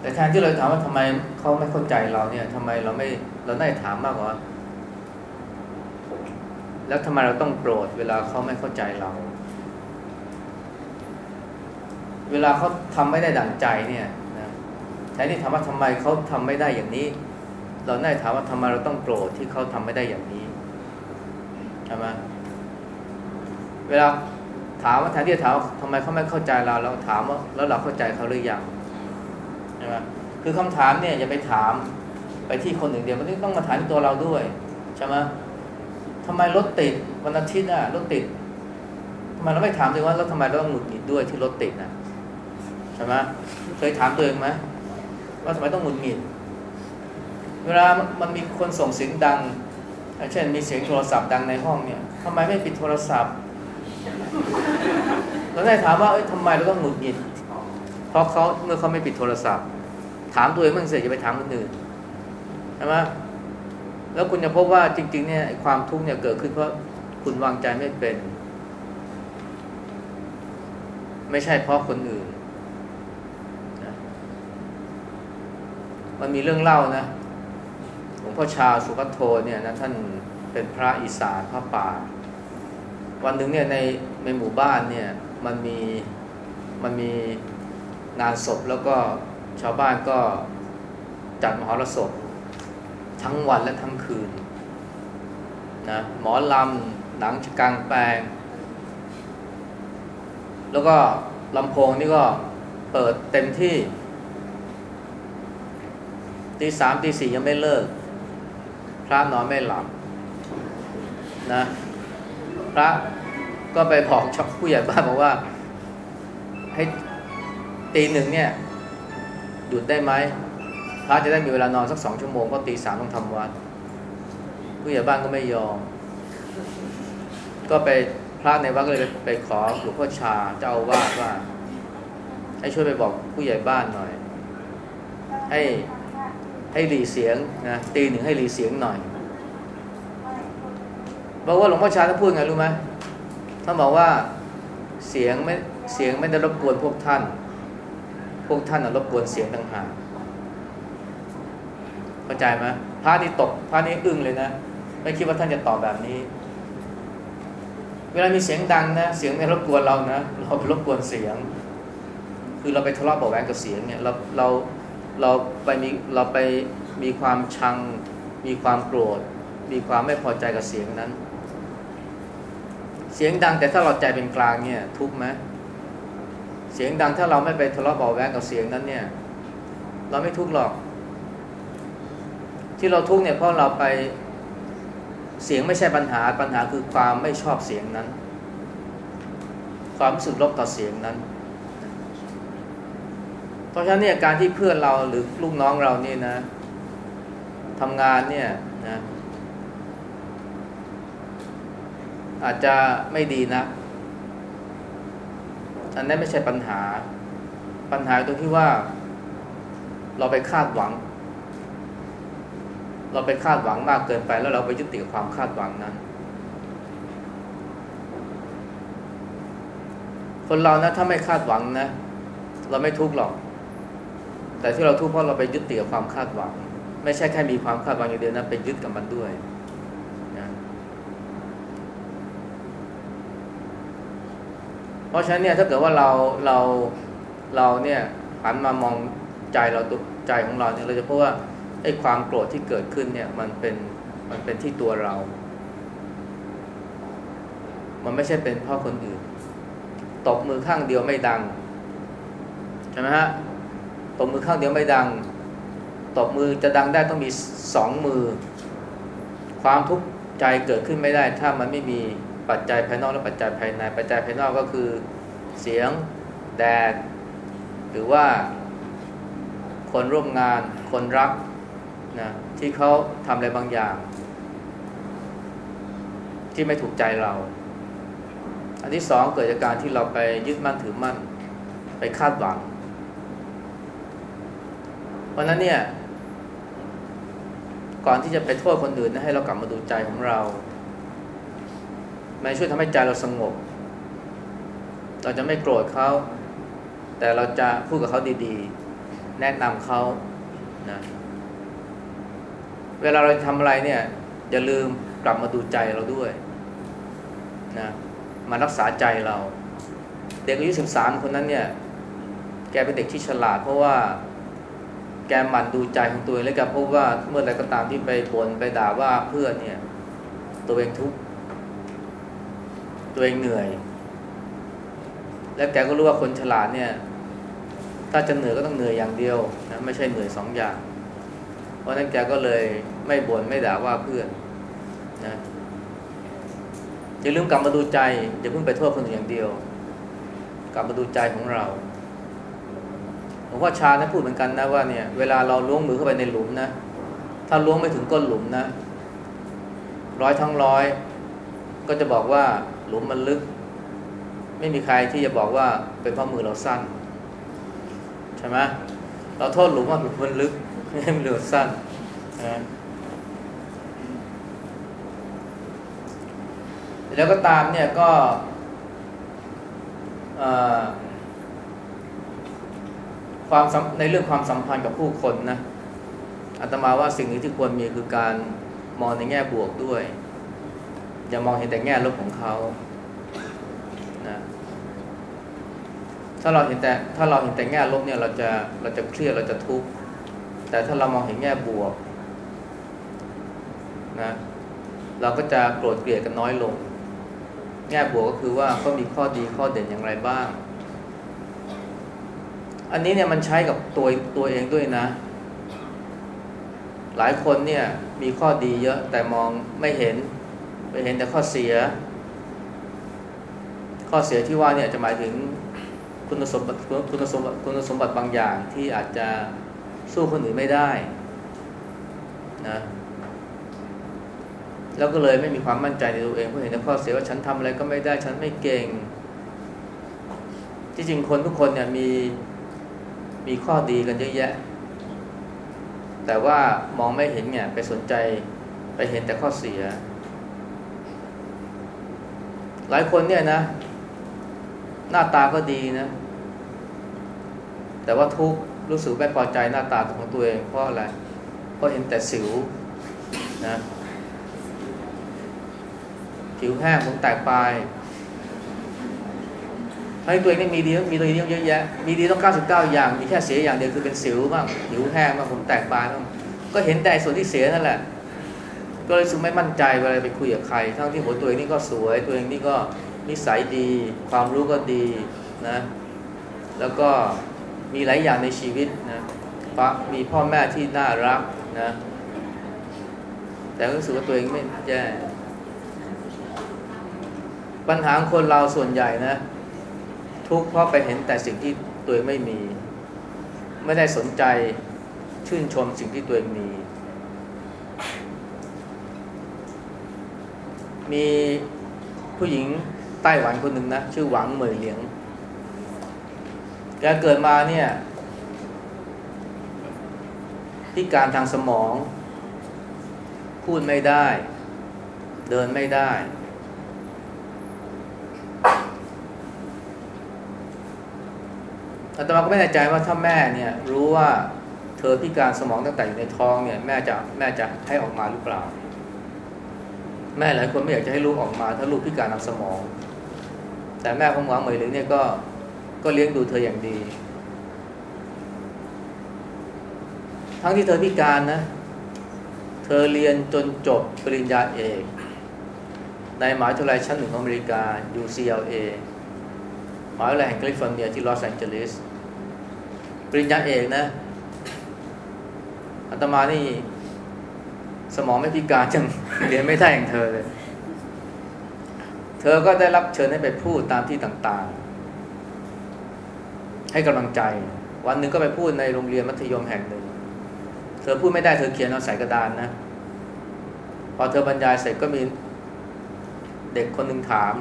แต่แทนที่เราถามว่าทำไมเขาไม่เข้าใจเราเนี่ยทำไมเราไม่เราได้ถามมากกว่า แล้วทำไมเราต้องโกรธเวลาเขาไม่เข้าใจเรา เวลาเขาทำไม่ได้ดั่งใจเนี่ยนะแทนที่ถามว่าทำไมเขาทำไม่ได้อย่างนี้ เราได้ถามว่าทำไมเราต้องโกรธที่เขาทำไม่ได้อย่างนี้ ช่ไหมเวลาถามว่าแทนที่จะถามว่าทำไมเขาไม่เข้าใจเราเราถามว่าแล้วเราเข้าใจเขาหรือยังใช่ไหมคือคำถามเนี่ยอย่าไปถามไปที่คนหนึ่งเดียวมันต้องมาถามตัวเราด้วยใช่ไหมทำไมรถติดวันอาทิตย์อะรถติดทำไมเราไม่ถามตัวว่าแล้วทำไมเราต้องหงุดหงิดด้วยที่รถติดอะใช่ไหมเคยถามตัวเองไหมว่าทำไมต้องหงุดหงิดเวลามันมีคนส่งเสียงดัง เช่นมีเสียงโทรศัพท์ดังในห้องเนี่ยทำไมไม่ปิดโทรศัพท์เราได้ถามว่าเอ้ยทำไมเราต้องหงุดหงิดเพราะเขาเมื่อเขาไม่ปิดโทรศัพท์ ถามตัวเองมั่งเสียอย่าไปถามคนอื่นใช่ไหมแล้วคุณจะพบว่าจริง ๆ เนี่ยความทุกข์เนี่ยเกิดขึ้นเพราะคุณวางใจไม่เป็น ไม่ใช่เพราะคนอื่นมันมีเรื่องเล่านะ งพ่อชาสุภัโทเนี่ยนะท่านเป็นพระอีสานพระป่า วันหนึ่งเนี่ยในในหมู่บ้านเนี่ยมันมีมันมีงานศพแล้วก็ชาวบ้านก็จัดมหรสพทั้งวันและทั้งคืนนะหมอลำหนังกางแปลง แล้วก็ลำโพงนี่ก็เปิดเต็มที่ตีสามตีสี่ยังไม่เลิก ระนอนไม่หลับนะ พระก็ไปบอกชอกผู้ใหญ่บ้านบอกว่า ให้ตีหนึ่งเนี่ย หยุดได้ไหมพระจะได้มีเวลานอนสักสองชั่วโมงเพราะตีสามต้องทำวัดผู้ใหญ่บ้านก็ไม่ยอม ก็ไปพระในวัดก็เลยไปขอหลวงพ่อชาเจ้าอาวาสว่า ให้ช่วยไปบอกผู้ใหญ่บ้านหน่อย ให้ ให้รีเสียงนะตีหนึ่งให้รีเสียงหน่อยบอกว่าหลวงพ่อชาท่านพูดไงรู้ไหมท่านบอกว่าเสียงไม่เสียงไม่ได้รบกวนพวกท่าน พวกท่านรบกวนเสียงต่างหากเข้าใจไหมพระนี่ตกพระนี่อึ้งเลยนะไม่คิดว่าท่านจะตอบแบบนี้ เวลามีเสียงดังนะเสียงไม่รบกวนเรานะเราไปรบกวนเสียง คือเราไปทะเลาะเบาแหวงกับเสียงเนี่ยเราเรา เราไปมีเราไปมีความชัง มีความโกรธ มีความไม่พอใจกับเสียงนั้น เสียงดังแต่ถ้าเราใจเป็นกลางเนี่ยทุกไหมเสียงดังถ้าเราไม่ไปทะเลาะเบาแวงกับเสียงนั้นเนี่ย เราไม่ทุกข์หรอก ที่เราทุกข์เนี่ยเพราะเราไปเสียงไม่ใช่ปัญหาปัญหาคือความไม่ชอบเสียงนั้น ความรู้สึกลบต่อเสียงนั้น เพราะฉะนั้นเนี่ยการที่เพื่อนเราหรือลูกน้องเรานี่นะทำงานเนี่ยนะอาจจะไม่ดีนะ อันนั้นไม่ใช่ปัญหา ปัญหาตรงที่ว่า เราไปคาดหวัง เราไปคาดหวังมากเกินไป แล้วเราไปยึดติดกับความคาดหวังนั้น คนเรานะถ้าไม่คาดหวังนะ เราไม่ทุกข์หรอก แต่ที่เราทุกข์เพราะเราไปยึดติดกับความคาดหวัง ไม่ใช่แค่มีความคาดหวังอย่างเดียวนะไปยึดกับมันด้วยนะเพราะฉะนั้นเนี่ยถ้าเกิดว่าเราเราเราเนี่ยหันมามองใจเราตัวใจของเราเนี่ยเราจะพบว่าไอ้ความโกรธที่เกิดขึ้นเนี่ยมันเป็นมันเป็นที่ตัวเรา มันไม่ใช่เป็นเพราะคนอื่น ตบมือข้างเดียวไม่ดัง ใช่ไหมฮะ ตบมือข้างเดียวไม่ดัง ตบมือจะดังได้ต้องมีสองมือ ความทุกข์ใจเกิดขึ้นไม่ได้ ถ้ามันไม่มีปัจจัยภายนอกและปัจจัยภายใน ปัจจัยภายนอกก็คือเสียงแดดหรือว่าคนร่วมงาน คนรักนะที่เขาทำอะไรบางอย่าง ที่ไม่ถูกใจเรา อันที่สองเกิดจากการที่เราไปยึดมั่นถือมั่น ไปคาดหวัง ราะนั้นเนี่ย ก่อนที่จะไปโทษคนอื่นนะให้เรากลับมาดูใจของเรามันช่วยทำให้ใจเราสงบ เราจะไม่โกรธเขาแต่เราจะพูดกับเขาดีๆ แนะนำเขานะเวลาเราทำอะไรเนี่ยอย่าลืมกลับมาดูใจเราด้วยนะมารักษาใจเรา เด็กอายุสิบสามคนนั้นเนี่ย แกเป็นเด็กที่ฉลาดเพราะว่า แกหมั่นดูใจของตัวเองแล้วแกพบว่าเมื่อใดก็ตามที่ไปบ่นไปด่าว่าเพื่อนเนี่ย ตัวเองทุกข์ตัวเองเหนื่อย แล้วแกก็รู้ว่าคนฉลาดเนี่ย ถ้าจะเหนื่อยก็ต้องเหนื่อยอย่างเดียวนะไม่ใช่เหนื่อยสองอย่าง เพราะนั้นแกก็เลยไม่บ่นไม่ด่าว่าเพื่อนนะอย่าลืมกลับมาดูใจอย่าเพิ่งไปโทษคนอื่นอย่างเดียว กลับมาดูใจของเรา หลวงพ่อชานะพูดเหมือนกันนะว่าเนี่ยเวลาเราล้วงมือเข้าไปในหลุมนะ ถ้าล้วงไม่ถึงก้นหลุมนะ ร้อยทั้งร้อย ก็จะบอกว่าหลุมมันลึก ไม่มีใครที่จะบอกว่าเป็นเพราะมือเราสั้น ใช่ไหมเราโทษหลุมว่าหลุมมันลึกไม่ใช่มือเราสั้นนะแล้วก็ตามเนี่ยก็ ความในเรื่องความสัมพันธ์กับผู้คนนะอาตมาว่าสิ่งนี้ที่ควรมีคือการมองในแง่บวกด้วย อย่ามองเห็นแต่แง่ลบของเขานะถ้าเราเห็นแต่ถ้าเราเห็นแต่แง่ลบเนี่ยเราจะเราจะเครียดเราจะทุกข์แต่ถ้าเรามองเห็นแง่บวกนะเราก็จะโกรธเกลียดกันน้อยลง แง่บวกก็คือว่าเขามีข้อดีข้อเด่นอย่างไรบ้าง อันนี้เนี่ยมันใช้กับตัวตัวเองด้วยนะ หลายคนเนี่ยมีข้อดีเยอะแต่มองไม่เห็นไปเห็นแต่ข้อเสีย ข้อเสียที่ว่าเนี่ยจะหมายถึงคุณสมบัติคุณสมบัติคุณสมบัติบางอย่างที่อาจจะสู้คนอื่นไม่ได้นะแล้วก็เลยไม่มีความมั่นใจในตัวเองเพราะเห็นแต่ข้อเสียว่าฉันทำอะไรก็ไม่ได้ฉันไม่เก่ง ที่จริงคนทุกคนเนี่ยมี มีข้อดีกันเยอะแยะ แต่ว่ามองไม่เห็นเนี่ยไปสนใจไปเห็นแต่ข้อเสีย หลายคนเนี่ยนะ หน้าตาก็ดีนะ แต่ว่าทุกรู้สึกไม่พอใจหน้าตาของตัวเองเพราะอะไร เพราะเห็นแต่สิวนะผิวแห้งผมแตกปลาย ให้ตัวเองนี่มีดีมีตัวเองเยอะแยะ มีดีต้อง99 อย่าง มีแค่เสียอย่างเดียวคือเป็นสิวบ้างผิวแห้งบ้างผมแตกปลายบ้างก็เห็นแต่ส่วนที่เสียนั่นแหละ ก็เลยรู้สึกไม่มั่นใจเวลาไปคุยกับใคร ทั้งที่หัวตัวเองนี่ก็สวย ตัวเองนี่ก็นิสัยดี ความรู้ก็ดีนะ แล้วก็มีหลายอย่างในชีวิตนะมีพ่อแม่ที่น่ารักนะ แต่รู้สึกว่าตัวเองไม่แย่ปัญหาคนเราส่วนใหญ่นะ ทุกข์เพราะไปเห็นแต่สิ่งที่ตัวเองไม่มี ไม่ได้สนใจชื่นชมสิ่งที่ตัวเองมี มีผู้หญิงไต้หวันคนหนึ่งนะ ชื่อหวังเหมยเหลียง แกเกิดมาเนี่ยพิการทางสมอง พูดไม่ได้ เดินไม่ได้ อาตมาก็ไม่แน่ใจว่าถ้าแม่เนี่ยรู้ว่าเธอพิการสมองตั้งแต่อยู่ในท้องเนี่ยแม่จะแม่จะให้ออกมาหรือเปล่า แม่หลายคนไม่อยากจะให้ลูกออกมา ถ้าลูกพิการทางสมอง แต่แม่ของหวังเหมยหลิงเนี่ยก็ก็เลี้ยงดูเธออย่างดี ทั้งที่เธอพิการนะ เธอเรียนจนจบปริญญาเอกในมหาวิทยาลัยชั้นหนึ่งของอเมริกา UCLA มหาวิทยาลัยแห่งแคลิฟอร์เนียที่ลอสแองเจลิส ปริญญาเอกนะอาตมานี่ สมองไม่พิการจังเรียนไม่ได้อย่างเธอเลย เธอก็ได้รับเชิญให้ไปพูดตามที่ต่างๆ ให้กำลังใจ วันหนึ่งก็ไปพูดในโรงเรียนมัธยมแห่งหนึ่ง เธอพูดไม่ได้เธอเขียนเอาใส่กระดานนะ พอเธอบรรยายเสร็จก็มีเด็กคนหนึ่งถาม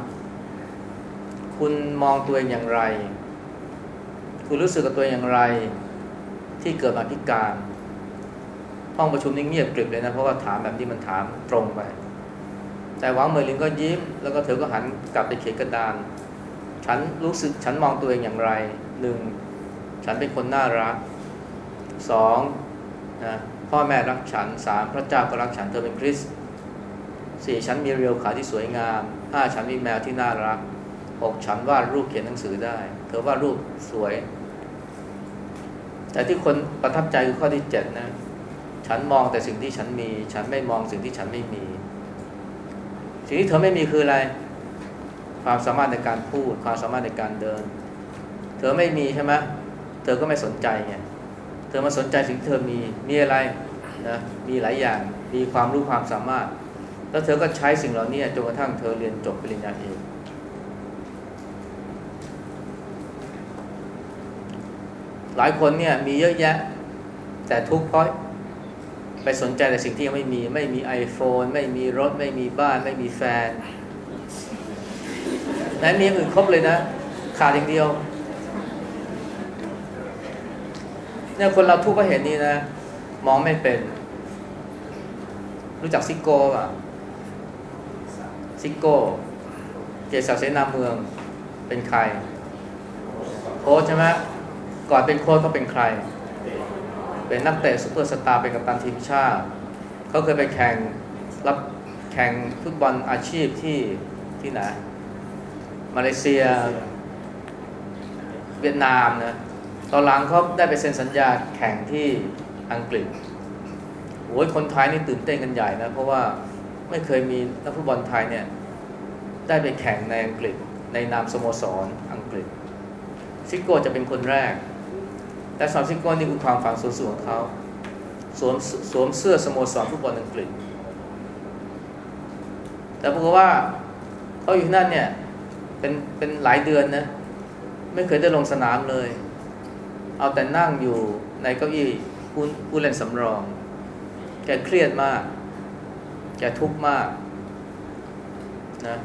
คุณมองตัวเองอย่างไร คุณรู้สึกกับตัวองอย่างไรที่เกิดมาพิการ ห้องประชุมนี่เงียบกริบเลยนะ เพราะว่าถามแบบที่มันถามตรงไป แต่หวังเมอร์ลินก็ยิ้ม แล้วก็เธอก็หันกลับไปเขียนกระดาน ฉันรู้สึกฉันมองตัวเองอย่างไรหนึ่งฉันเป็นคนน่ารักสองนะพ่อแม่รักฉันสามพระเจ้าก็รักฉันเธอเป็นคริสสี่ฉันมีเรียวขาที่สวยงามห้าฉันมีแมวที่น่ารักหกฉันวาดรูปเขียนหนังสือได้ เธอวาดรูปสวย แต่ที่คนประทับใจคือข้อที่เจ็ดนะ ฉันมองแต่สิ่งที่ฉันมี ฉันไม่มองสิ่งที่ฉันไม่มี สิ่งที่เธอไม่มีคืออะไร ความสามารถในการพูด ความสามารถในการเดิน เธอไม่มีใช่ไหมเธอก็ไม่สนใจไง เธอมาสนใจสิ่งที่เธอมี มีอะไรนะ มีหลายอย่าง มีความรู้ความสามารถ แล้วเธอก็ใช้สิ่งเหล่านี้จนกระทั่งเธอเรียนจบปริญญาเอก หลายคนเนี่ยมีเยอะแยะ แต่ทุกข์เพราะไปสนใจแต่สิ่งที่ยังไม่มี ไม่มี iPhone ไม่มีรถ ไม่มีบ้าน ไม่มีแฟนนั้นมีอื่นครบเลยนะ ขาดอย่างเดียวเนี่ยคนเราทุกข์ก็เห็นนี่นะ มองไม่เป็น รู้จักซิโก้ป่ะซิโก้ เกษตรเสนาเมืองเป็นใครโค้ชใช่ไหม ก่อนเป็นโค้ชก็เป็นใคร เป็นนักเตะซุปเปอร์สตาร์เป็นกัปตันทีมชาติ เขาเคยไปแข่งรับแข่งฟุตบอลอาชีพที่ที่ไหน มาเลเซีย เวียดนามนะตอนหลังเขาได้ไปเซ็นสัญญาแข่งที่อังกฤษโอ้ยคนไทยนี่ตื่นเต้นกันใหญ่นะ เพราะว่าไม่เคยมีนักฟุตบอลไทยเนี่ย ได้ไปแข่งในอังกฤษ ในนามสโมสรอังกฤษซิโก้จะเป็นคนแรก แต่สำหรับซิโก้นี่คือความฝันสูงสุดของเขาสวมสวมเสื้อสโมสรฟุตบอลอังกฤษ แต่ปรากฏว่าเขาอยู่นั่นเนี่ย เป็นเป็นหลายเดือนนะ ไม่เคยได้ลงสนามเลย เอาแต่นั่งอยู่ในเก้าอี้ผู้ผู้เล่นสำรอง แกเครียดมาก แกทุกข์มากนะ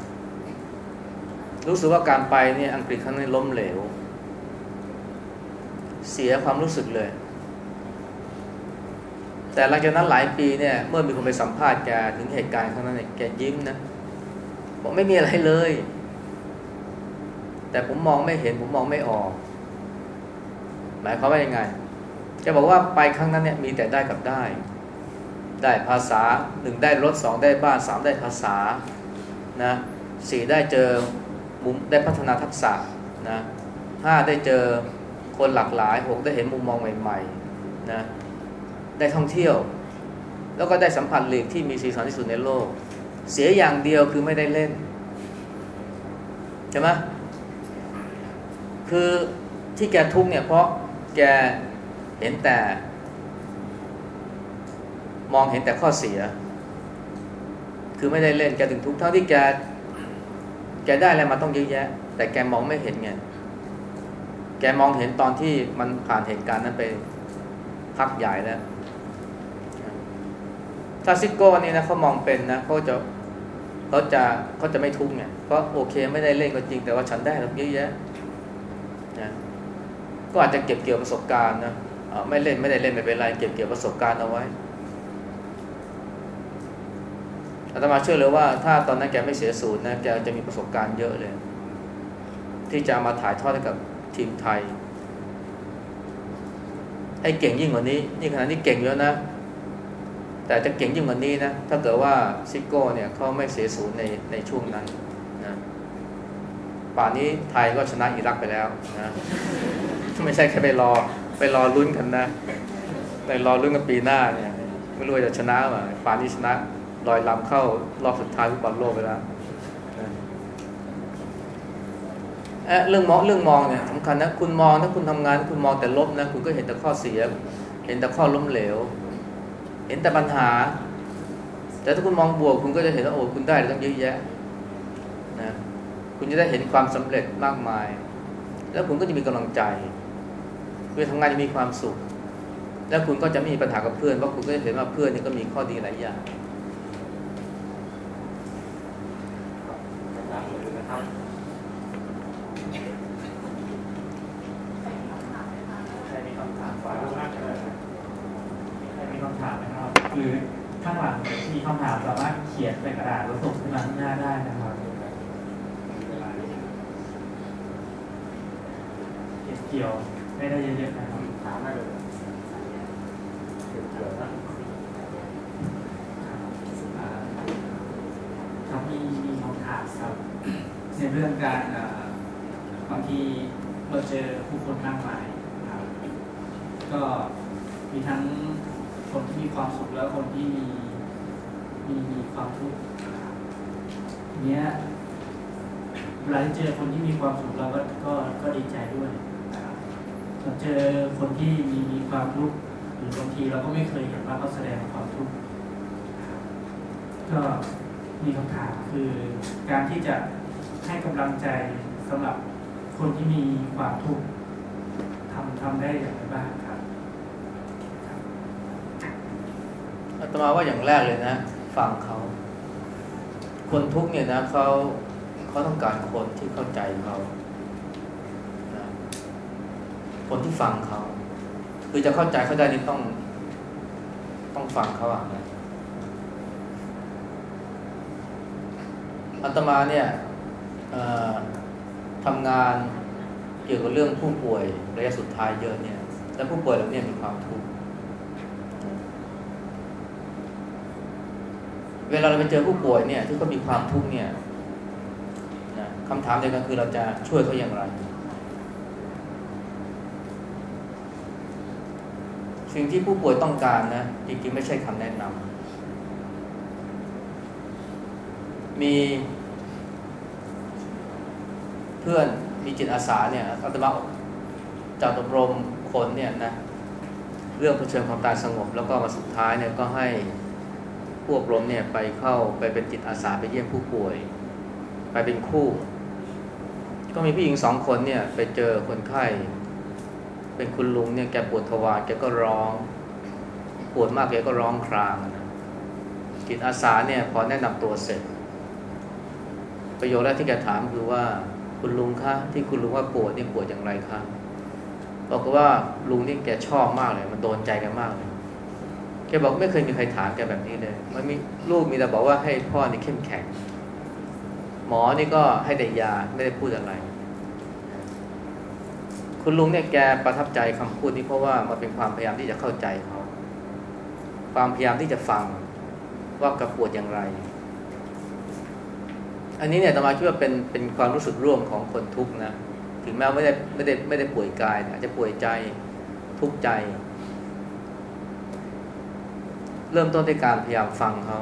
รู้สึกว่าการไปเนี่ยอังกฤษครั้งนี้ล้มเหลว เสียความรู้สึกเลย แต่หลังจากนั้นหลายปีเนี่ย เมื่อมีคนไปสัมภาษณ์แกถึงเหตุการณ์ครั้งนั้นเนี่ยแกยิ้มนะบอกไม่มีอะไรเลย แต่ผมมองไม่เห็นผมมองไม่ออก หมายความว่ายังไงแกบอกว่าไปครั้งนั้นเนี่ยมีแต่ได้กับได้ ได้ภาษาหนึ่งได้รถสองได้บ้านสามได้ภาษานะสี่ได้เจอมุมได้พัฒนาทักษะนะห้าได้เจอ คนหลากหลายหกได้เห็นมุมมองใหม่ๆนะได้ท่องเที่ยว แล้วก็ได้สัมผัสลีกที่มีสีสันที่สุดในโลก เสียอย่างเดียวคือไม่ได้เล่นใช่ไหมคือที่แกทุกเนี่ยเพราะแกเห็นแต่ มองเห็นแต่ข้อเสีย คือไม่ได้เล่นแกถึงทุกข์ทั้งที่แกแกได้อะไรมาต้องเยอะแยะ แต่แกมองไม่เห็นไง แกมองเห็นตอนที่มันผ่านเหตุการณ์นั้นไปพักใหญ่แล้วถ้าซิโก้นี่นะเขามองเป็นนะเขาจะเขาจะเขาจะไม่ทุกข์ไงเพราะโอเคไม่ได้เล่นก็จริงแต่ว่าฉันได้รับเยอะแยะนะก็อาจจะเก็บเกี่ยวประสบการณ์นะไม่เล่นไม่ได้เล่นไม่เป็นไรเก็บเกี่ยวประสบการณ์เอาไว้อาตมาเชื่อเลยว่าถ้าตอนนั้นแกไม่เสียศูนย์นะแกจะมีประสบการณ์เยอะเลย ที่จะมาถ่ายทอดให้กับ ทีมไทย ให้เก่งยิ่งกว่านี้ นี่ขณะนี้เก่งเยอะนะ แต่จะเก่งยิ่งกว่านี้นะ ถ้าเกิดว่าซิโก้เนี่ยเขาไม่เสียศูนย์ในในช่วงนั้นนะป่านนี้ไทยก็ชนะอิรักไปแล้วนะไม่ใช่แค่ไปรอ ไปรอลุ้นกันนะไปรอลุ้นกันปีหน้าเนี่ย ไม่รู้จะชนะไหมป่านนี้ชนะลอยลำเข้ารอบสุดท้ายฟุตบอลโลกไปแล้วนะ เอ๊ะเรื่องมองเรื่องมองเนี่ยสำคัญนะคุณมองถ้าคุณทำงาน คุณมองแต่ลบนะคุณก็เห็นแต่ข้อเสีย เห็นแต่ข้อล้มเหลว เห็นแต่ปัญหา แต่ถ้าคุณมองบวก คุณก็จะเห็นว่าโอ้คุณได้ตั้งเยอะแยะนะคุณจะได้เห็นความสำเร็จมากมาย แล้วคุณก็จะมีกำลังใจเวลาทำงานจะมีความสุข แล้วคุณก็จะไม่มีปัญหากับเพื่อนเพราะคุณก็จะเห็นว่าเพื่อนนี่ก็มีข้อดีหลายอย่าง ใครมีคำถามฝากใครมีคำถามนะครับ คือข้างหลังมีคำถามสามารถเขียนเป็นกระดาษแล้วส่งขึ้นมาข้างหน้าได้นะครับเขียนเกี่ยวไม่ได้เยอะๆนะครับ ถามได้เลยเกี่ยวนะ ครับมีมีคำถามครับ ในเรื่อง การบางทีเราเจอผู้คนมากมายครับก็มีทั้งคนที่มีความสุขแล้วคนที่มีมีมีความทุกข์เนี้ยเวลาที่เจอคนที่มีความสุขเราก็ก็ก็ดีใจด้วยเราเจอคนที่มีมีความทุกข์หรือบางทีเราก็ไม่เคยเห็นว่าเขาแสดงความทุกข์ก็มีคำถามคือการที่จะ ให้กำลังใจสำหรับคนที่มีความทุกข์ทำทำได้อย่างไรบ้างครับอาตมาว่าอย่างแรกเลยนะ ฟังเขา คนทุกข์เนี่ยนะเขาเขาต้องการคนที่เข้าใจเขาคนที่ฟังเขา คือจะเข้าใจเขาได้นี่ต้อง ต้องฟังเขาอะนะอาตมาเนี่ย ทำงานเกี่ยวกับเรื่องผู้ป่วยระยะสุดท้ายเยอะเนี่ย แล้วผู้ป่วยเหล่านี้มีความทุกข์เวลาเราไปเจอผู้ป่วยเนี่ยที่เขามีความทุกข์เนี่ยนะคำถามเดียวกันคือเราจะช่วยเขาอย่างไร สิ่งที่ผู้ป่วยต้องการนะจริงๆไม่ใช่คำแนะนำมี พื่อนมีจิตอาสาเนี่ยอาตมาจัดอบรมคนเนี่ยนะเรื่องเผชิญความตายสงบ แล้วก็มาสุดท้ายเนี่ยก็ให้ผู้อบรมเนี่ยไปเข้าไปเป็นจิตอาสาไปเยี่ยมผู้ป่วย ไปเป็นคู่ ก็มีผู้หญิงสองคนเนี่ยไปเจอคนไข้ เป็นคุณลุงเนี่ยแกปวดทวารแกก็ร้องปวดมากแกก็ร้องครางนะจิตอาสาเนี่ยพอแนะนำตัวเสร็จ ประโยคแรกที่แกถามคือว่า คุณลุงคะที่คุณลุงว่าปวดนี่ปวดอย่างไรคะบอกว่าลุงนี่แกชอบมากเลย มันโดนใจแกมากเลยแกบอกไม่เคยมีใครถามแกแบบนี้เลย มันมีลูกมีแต่บอกว่าให้พ่อนี่เข้มแข็ง หมอนี่ก็ให้แต่ยาไม่ได้พูดอะไร คุณลุงเนี่ยแกประทับใจคำพูดนี้เพราะว่ามันเป็นความพยายามที่จะเข้าใจเขาความพยายามที่จะฟังว่ากระปวดอย่างไร อันนี้เนี่ยตมาคิดว่าเป็นเป็นความรู้สึกร่วมของคนทุกข์นะถึงแม้ไม่ได้ไม่ได้ไม่ได้ป่วยกายอาจจะป่วยใจทุกข์ใจ เริ่มต้นด้วยการพยายามฟังเขา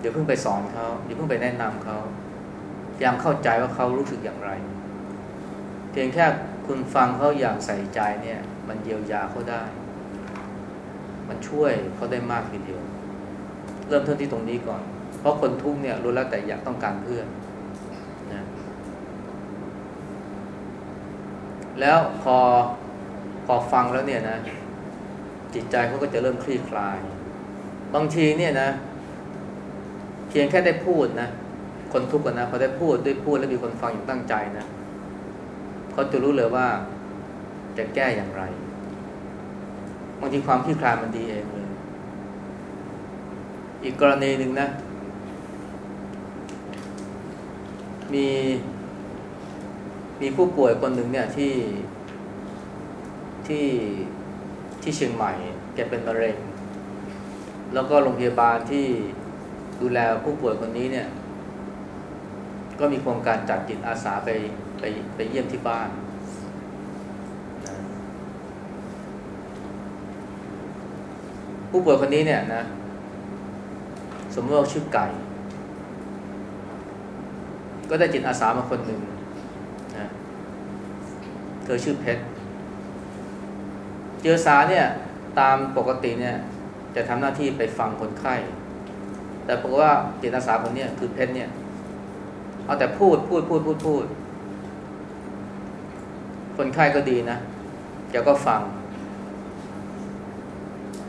อย่าเพิ่งไปสอนเขาอย่าเพิ่งไปแนะนำเขาพยายามเข้าใจว่าเขารู้สึกอย่างไร เพียงแค่คุณฟังเขาอย่างใส่ใจเนี่ย มันเยียวยาเขาได้ มันช่วยเขาได้มากทีเดียว เริ่มต้นที่ตรงนี้ก่อน เพราะคนทุกข์เนี่ยรู้แล้วแต่อยากต้องการเพื่อนนะแล้วพอพอฟังแล้วเนี่ยนะ จิตใจเขาก็จะเริ่มคลี่คลาย บางทีเนี่ยนะ เพียงแค่ได้พูดนะ คนทุกข์กันนะพอได้พูดด้วยพูดแล้วมีคนฟังอย่างตั้งใจนะเขาจะรู้เลยว่าจะแก้อย่างไรบางทีความคลี่คลายมันดีเองเลย อีกกรณีหนึ่งนะ มีมีผู้ป่วยคนหนึ่งเนี่ยที่ที่ที่เชียงใหม่ แกเป็นมะเร็ง แล้วก็โรงพยาบาลที่ดูแลผู้ป่วยคนนี้เนี่ย ก็มีโครงการจัดจิตอาสาไปไปไปเยี่ยมที่บ้านผู้ป่วยคนนี้เนี่ยนะ สมมติว่าชื่อไก่ ก็ได้จิตอาสามาคนหนึ่งนะเธอชื่อเพชรเจอสาเนี่ยตามปกติเนี่ย จะทำหน้าที่ไปฟังคนไข้ แต่ปรากว่าจิตอาสาคนนี้คือเพชรเนี่ย เอาแต่พูดพูดพูดพูดพูด คนไข้ก็ดีนะแกก็ฟัง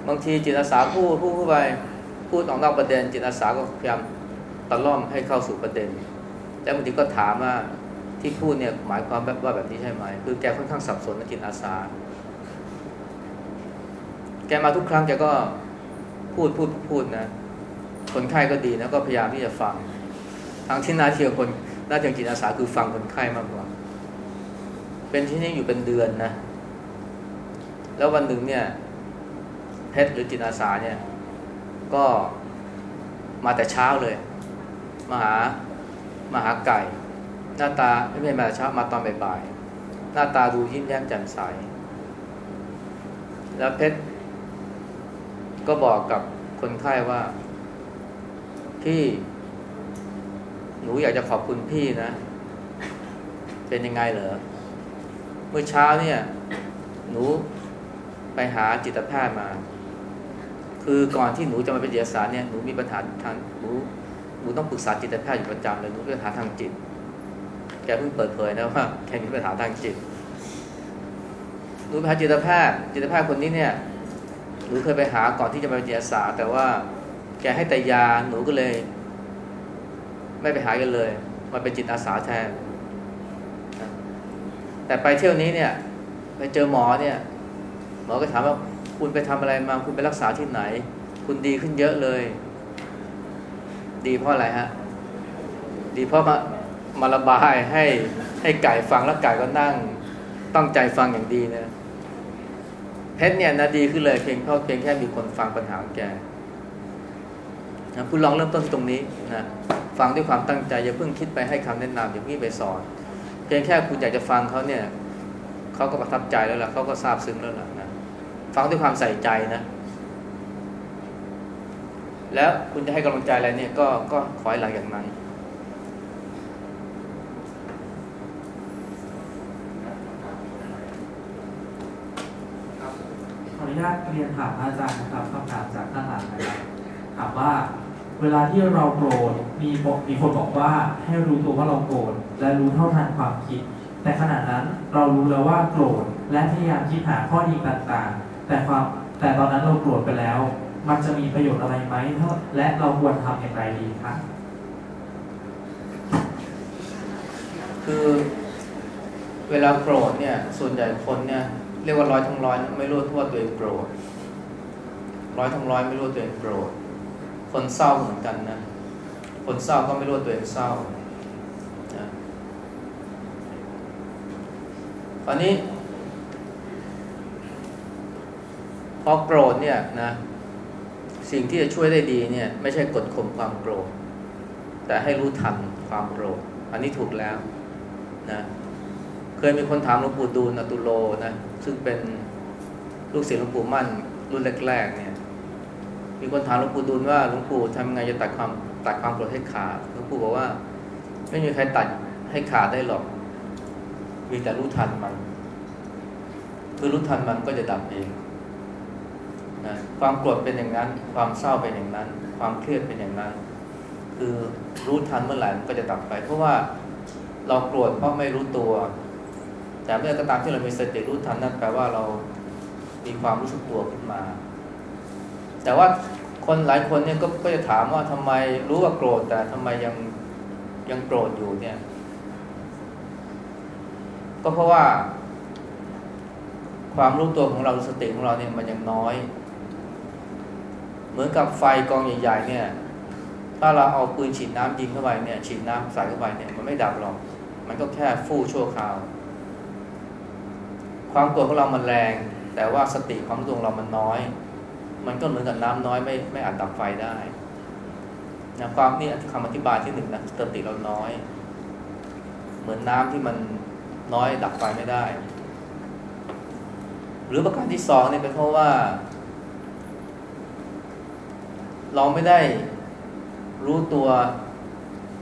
บางทีจิตอาสาพูดพูดพูดไปพูดออกนอกประเด็น จิตอาสาก็พยายามตะล่อมให้เข้าสู่ประเด็น แล้วบางทีก็ถามว่าที่พูดเนี่ยหมายความแบบว่าแบบนี้ใช่ไหม คือแกค่อนข้างสับสนในจิตอาสา แกมาทุกครั้งแกก็พูดพูดพูดนะ คนไข้ก็ดีนะก็พยายามที่จะฟัง ทางที่หน้าที่ของคนหน้าที่ของจิตอาสาคือฟังคนไข้มากกว่า เป็นที่นี่อยู่เป็นเดือนนะ แล้ววันหนึ่งเนี่ยเพชรหรือจิตอาสาเนี่ย ก็มาแต่เช้าเลย มาหา มาหาไก่ หน้าตาไม่ใช่มาเช้ามาตอนบ่ายๆหน้าตาดูยิ้มแย้มแจ่มใส แล้วเพชรก็บอกกับคนไข้ว่า พี่หนูอยากจะขอบคุณพี่นะ เป็นยังไงเหรอเมื่อเช้าเนี่ย หนูไปหาจิตแพทย์มา คือก่อนที่หนูจะมาเป็นจิตอาสาเนี่ยหนูมีปัญหาทางหนู นูต้องปรึกษาจิตแพทย์อยู่ประจำเลยหนูมีปัญหาทางจิต แกเพิ่งเปิดเผยนะว่าแกมีปัญหาทางจิตหนูไปหาจิตแพทย์ จิตแพทย์คนนี้เนี่ยหนูเคยไปหาก่อนที่จะมาเป็นจิตอาสาแต่ว่าแกให้แต่ยาหนูก็เลย ไม่ไปหากันเลยมาเป็นจิตอาสาแทน แต่ไปเที่ยวนี้เนี่ย ไปเจอหมอเนี่ย หมอก็ถามว่าคุณไปทำอะไรมา คุณไปรักษาที่ไหน คุณดีขึ้นเยอะเลย ดีเพราะอะไรฮะ ดีเพราะมามาระบายให้ให้ไก่ฟังแล้วไก่ก็นั่งตั้งใจฟังอย่างดีนะเพชรเนี่ยนะดีขึ้นเลยเพียงเพราะเพียงแค่มีคนฟังปัญหาแกนะคุณลองเริ่มต้นที่ตรงนี้นะฟังด้วยความตั้งใจอย่าเพิ่งคิดไปให้คำแนะนำอย่าเพิ่งไปสอน เพียงแค่คุณอยากจะฟังเขาเนี่ยเขาก็ประทับใจแล้วล่ะเขาก็ซาบซึ้งแล้วล่ะนะฟังด้วยความใส่ใจนะ แล้วคุณจะให้กำลังใจอะไรเนี่ยก็ก็ขอให้หลังอย่างนั้นขออนุญาตเรียนถามอาจารย์นะครับคำถามจากท่านหลังนะครับถามว่าเวลาที่เราโกรธมีบอกมีคนบอกว่าให้รู้ตัวว่าเราโกรธและรู้เท่าทันความคิด แต่ขณะนั้นเรารู้แล้วว่าโกรธและพยายามคิดหาข้อดีต่างๆ แต่ความแต่ตอนนั้นเราโกรธไปแล้ว มันจะมีประโยชน์อะไรไหมและเราควรทำอย่างไรดีคะคือเวลาโกรธเนี่ย ส่วนใหญ่คนเนี่ยเรียกว่าร้อยทั้งร้อยไม่รู้ว่าตัวเองโกรธร้อยทั้งร้อยไม่รู้ตัวเองโกรธคนเศร้าเหมือนกันนะคนเศร้าก็ไม่รู้ตัวเองเศร้านะคราวนี้พอโกรธเนี่ยนะ สิ่งที่จะช่วยได้ดีเนี่ย ไม่ใช่กดข่มความโกรธแต่ให้รู้ทันความโกรธอันนี้ถูกแล้วนะเคยมีคนถามหลวงปู่ดูลอตุโลนะซึ่งเป็นลูกศิษย์หลวงปู่มั่นรุ่นแรกๆเนี่ย มีคนถามหลวงปู่ดูลว่าหลวงปู่ทำไงจะตัดความตัดความโกรธให้ขาดหลวงปู่บอกว่า ไม่มีใครตัดให้ขาดได้หรอก มีแต่รู้ทันมันเมื่อรู้ทันมันก็จะดับเอง นะความโกรธเป็นอย่างนั้น ความเศร้าเป็นอย่างนั้น ความเครียดเป็นอย่างนั้น คือรู้ทันเมื่อไหร่มันก็จะดับไป เพราะว่าเราโกรธเพราะไม่รู้ตัว แต่เมื่อก็ตามที่เรามีสติรู้ทันนั่นแปลว่าเรามีความรู้สึกตัวขึ้นมา แต่ว่าคนหลายคนเนี่ยก็ก็จะถามว่าทำไมรู้ว่าโกรธแต่ทำไมยังยังโกรธอยู่เนี่ย ก็เพราะว่า ความรู้ตัวของเราสติของเราเนี่ยมันยังน้อย มือนกับไฟกองใหญ่ๆเนี่ย ถ้าเราเอาปืนฉีดน้ำยิงเข้าไปเนี่ย ฉีดน้ำใส่เข้าไปเนี่ยมันไม่ดับหรอก มันก็แค่ฟู่ชั่วคราว ความโกรธของเรามันแรง แต่ว่าสติความรู้ตัวของเรามันน้อย มันก็เหมือนกับน้ำน้อยไม่ไม่อาจดับไฟได้นะความนี่คำอธิบายที่หนึ่งนะสติเราน้อย เหมือนน้ำที่มันน้อยดับไฟไม่ได้ หรือประการที่สองเนี่ยเป็นเพราะว่า เราไม่ได้รู้ตัว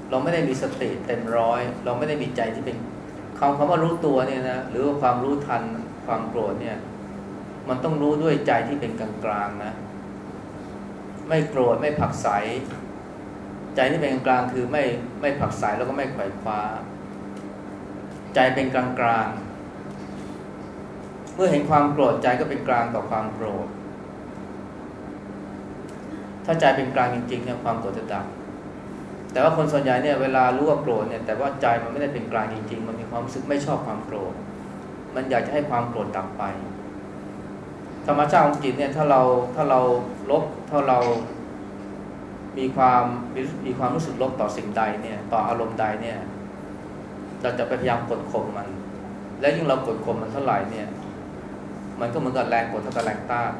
เราไม่ได้มีสติเต็มร้อย เราไม่ได้มีใจที่เป็นคำคำว่ารู้ตัวเนี่ยนะหรือว่าความรู้ทันความโกรธเนี่ย มันต้องรู้ด้วยใจที่เป็นกลางๆนะ ไม่โกรธไม่ผักใส ใจที่เป็นกลางๆคือไม่ไม่ผักใสแล้วก็ไม่ไขว่คว้า ใจเป็นกลางๆเมื่อเห็นความโกรธใจก็เป็นกลางต่อความโกรธ ถ้าใจเป็นกลางจริงๆเนี่ยความโกรธจะดับแต่ว่าคนส่วนใหญ่เนี่ยเวลารู้ว่าโกรธเนี่ยแต่ว่าใจมันไม่ได้เป็นกลางจริงๆ มันมีความรู้สึกไม่ชอบความโกรธ มันอยากจะให้ความโกรธดับไป ธรรมชาติของจิตเนี่ยถ้าเราถ้าเราลบถ้าเรามีความมีมีความรู้สึกลบต่อสิ่งใดเนี่ยต่ออารมณ์ใดเนี่ยเราจะไปพยายามกดข่มมัน และยิ่งเรากดข่มมันเท่าไหร่เนี่ย มันก็เหมือนกับแรงกดเท่ากับแรงต้าน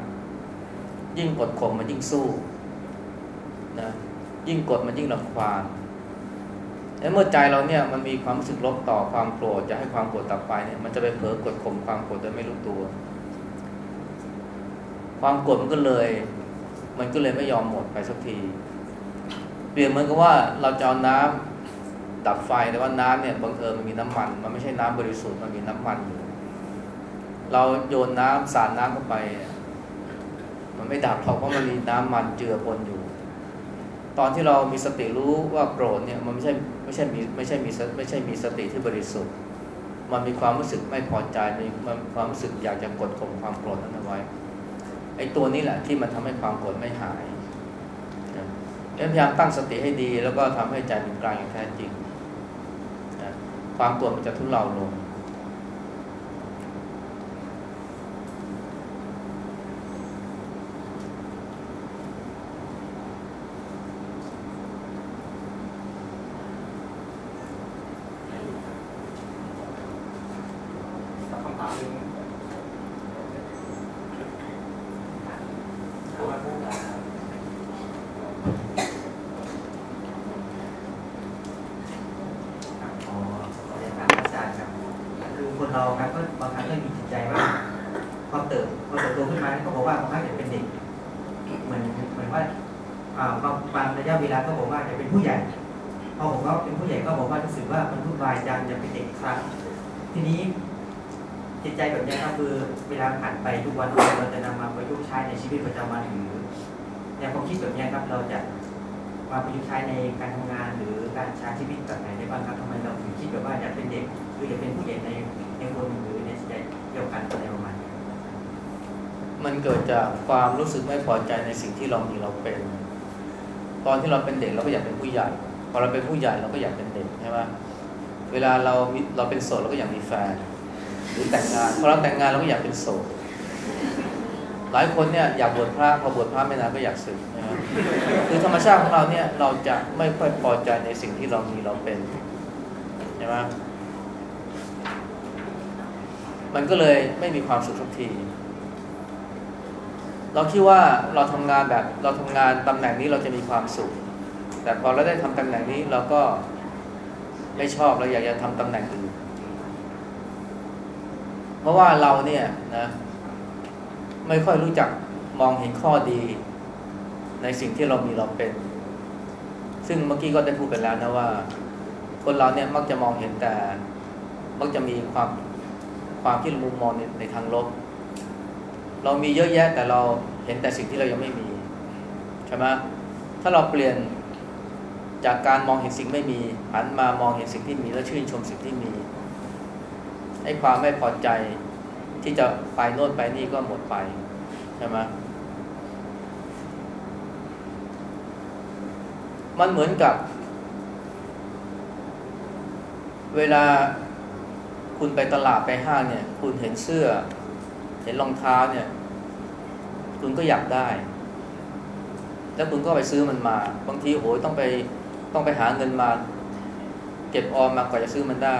ยิ่งกดข่มมันยิ่งสู้ นะยิ่งกดมันยิ่งรังควานและเมื่อใจเราเนี่ยมันมีความรู้สึกลบต่อความโกรธจะให้ความโกรธดับไปเนี่ยมันจะไปเผลอกดข่มความโกรธโดยไม่รู้ตัว ความโกรธมันก็เลย มันก็เลยไม่ยอมหมดไปสักทีเปรียบเหมือนกับว่าเราจะเอาน้ำดับไฟแต่ว่าน้ำเนี่ยบังเอิญมันมีน้ำมัน มันไม่ใช่น้ำบริสุทธิ์มันมีน้ำมันอยู่เราโยนน้ำสาดน้ำเข้าไป มันไม่ดับหรอกเพราะมันมีน้ำมันเจือปนอยู่ ตอนที่เรามีสติรู้ว่าโกรธเนี่ยมันไม่ใช่ไม่ใช่มีไม่ใช่มีไม่ใช่มีสติที่บริสุทธิ์ มันมีความรู้สึกไม่พอใจมีมันความรู้สึกอยากจะกดข่มความโกรธนั้นเอาไว้ไอ้ตัวนี้แหละที่มันทำให้ความโกรธไม่หายพยายามตั้งสติให้ดี แล้วก็ทำให้ใจเป็นกลางอย่างแท้จริงความโกรธมันจะทุเลาลง คำถามหนึ่ง อ๋อขอเรียนถามอาจารย์ครับคือคนเราครับก็บางครั้งก็มีจิตใจว่าพอเติบพอเติบโตขึ้นมาเขาบอกว่าบางครั้งจะเป็นเด็ก เหมือนเหมือนว่าอ่าบางบางระยะเวลาก็บอกว่าจะเป็นผู้ใหญ่พอผมว่าเป็นผู้ใหญ่ก็บอกว่ารู้สึกว่ามันวุ่นวายจังจะเป็นเด็กอีกครั้ง ทีนี้ จิตใจแบบนี้ครับคือเวลาผ่านไปทุกวันเราจะนำมาประยุกต์ใช้ในชีวิตประจำวันหรือแนวความคิดแบบนี้ครับ เราจะมาประยุกต์ใช้ในการทำงาน หรือการใช้ชีวิตแบบไหนได้บ้างครับทำไมเราถึงคิดแบบว่าอยากเป็นเด็กหรืออยากเป็นผู้ใหญ่ในในคนหรือในจิตใจเดียวกันอะไรประมาณนี้ มันเกิด จากความรู้สึกไม่พอใจในสิ่งที่เรามีเราเป็น ตอนที่เราเป็นเด็กเราก็อยากเป็นผู้ใหญ่ พอเราเป็นผู้ใหญ่เราก็อยากเป็นเด็กใช่ไหมเวลาเราเราเป็นโสดเราก็อยากมีแฟน หรือแต่งงานพอเราแต่งงานเราก็อยากเป็นโสดหลายคนเนี่ยอยากบวชพระพอบวชพระไม่นานก็อยากสึกนะฮะคือธรรมชาติของเราเนี่ยเราจะไม่ค่อยพอใจในสิ่งที่เรามีเราเป็นใช่ไหมมันก็เลยไม่มีความสุขสักที เราคิดว่าเราทำงานแบบเราทำงานตำแหน่งนี้เราจะมีความสุข แต่พอเราได้ทำตำแหน่งนี้เราก็ไม่ชอบเราอยากจะทำตำแหน่งอื่นเพราะว่าเราเนี่ยนะ ไม่ค่อยรู้จักมองเห็นข้อดี ในสิ่งที่เรามีเราเป็น ซึ่งเมื่อกี้ก็ได้พูดไปแล้วนะว่า คนเราเนี่ยมักจะมองเห็นแต่ มักจะมีความความคิดมุมมองในในทางลบ เรามีเยอะแยะแต่เราเห็นแต่สิ่งที่เรายังไม่มีใช่ไหมถ้าเราเปลี่ยนจากการมองเห็นสิ่งไม่มีหันมามองเห็นสิ่งที่มีแล้วชื่นชมสิ่งที่มีให้ความไม่พอใจที่จะไปโน่นไปนี่ก็หมดไปใช่ไหมมันเหมือนกับ เวลาคุณไปตลาดไปห้างเนี่ย คุณเห็นเสื้อ ห็นรองเท้าเนี่ย คุณก็อยากได้ แล้วคุณก็ไปซื้อมันมา บางทีโอ้ยต้องไปต้องไปหาเงินมา เก็บออมมากว่าจะซื้อมันได้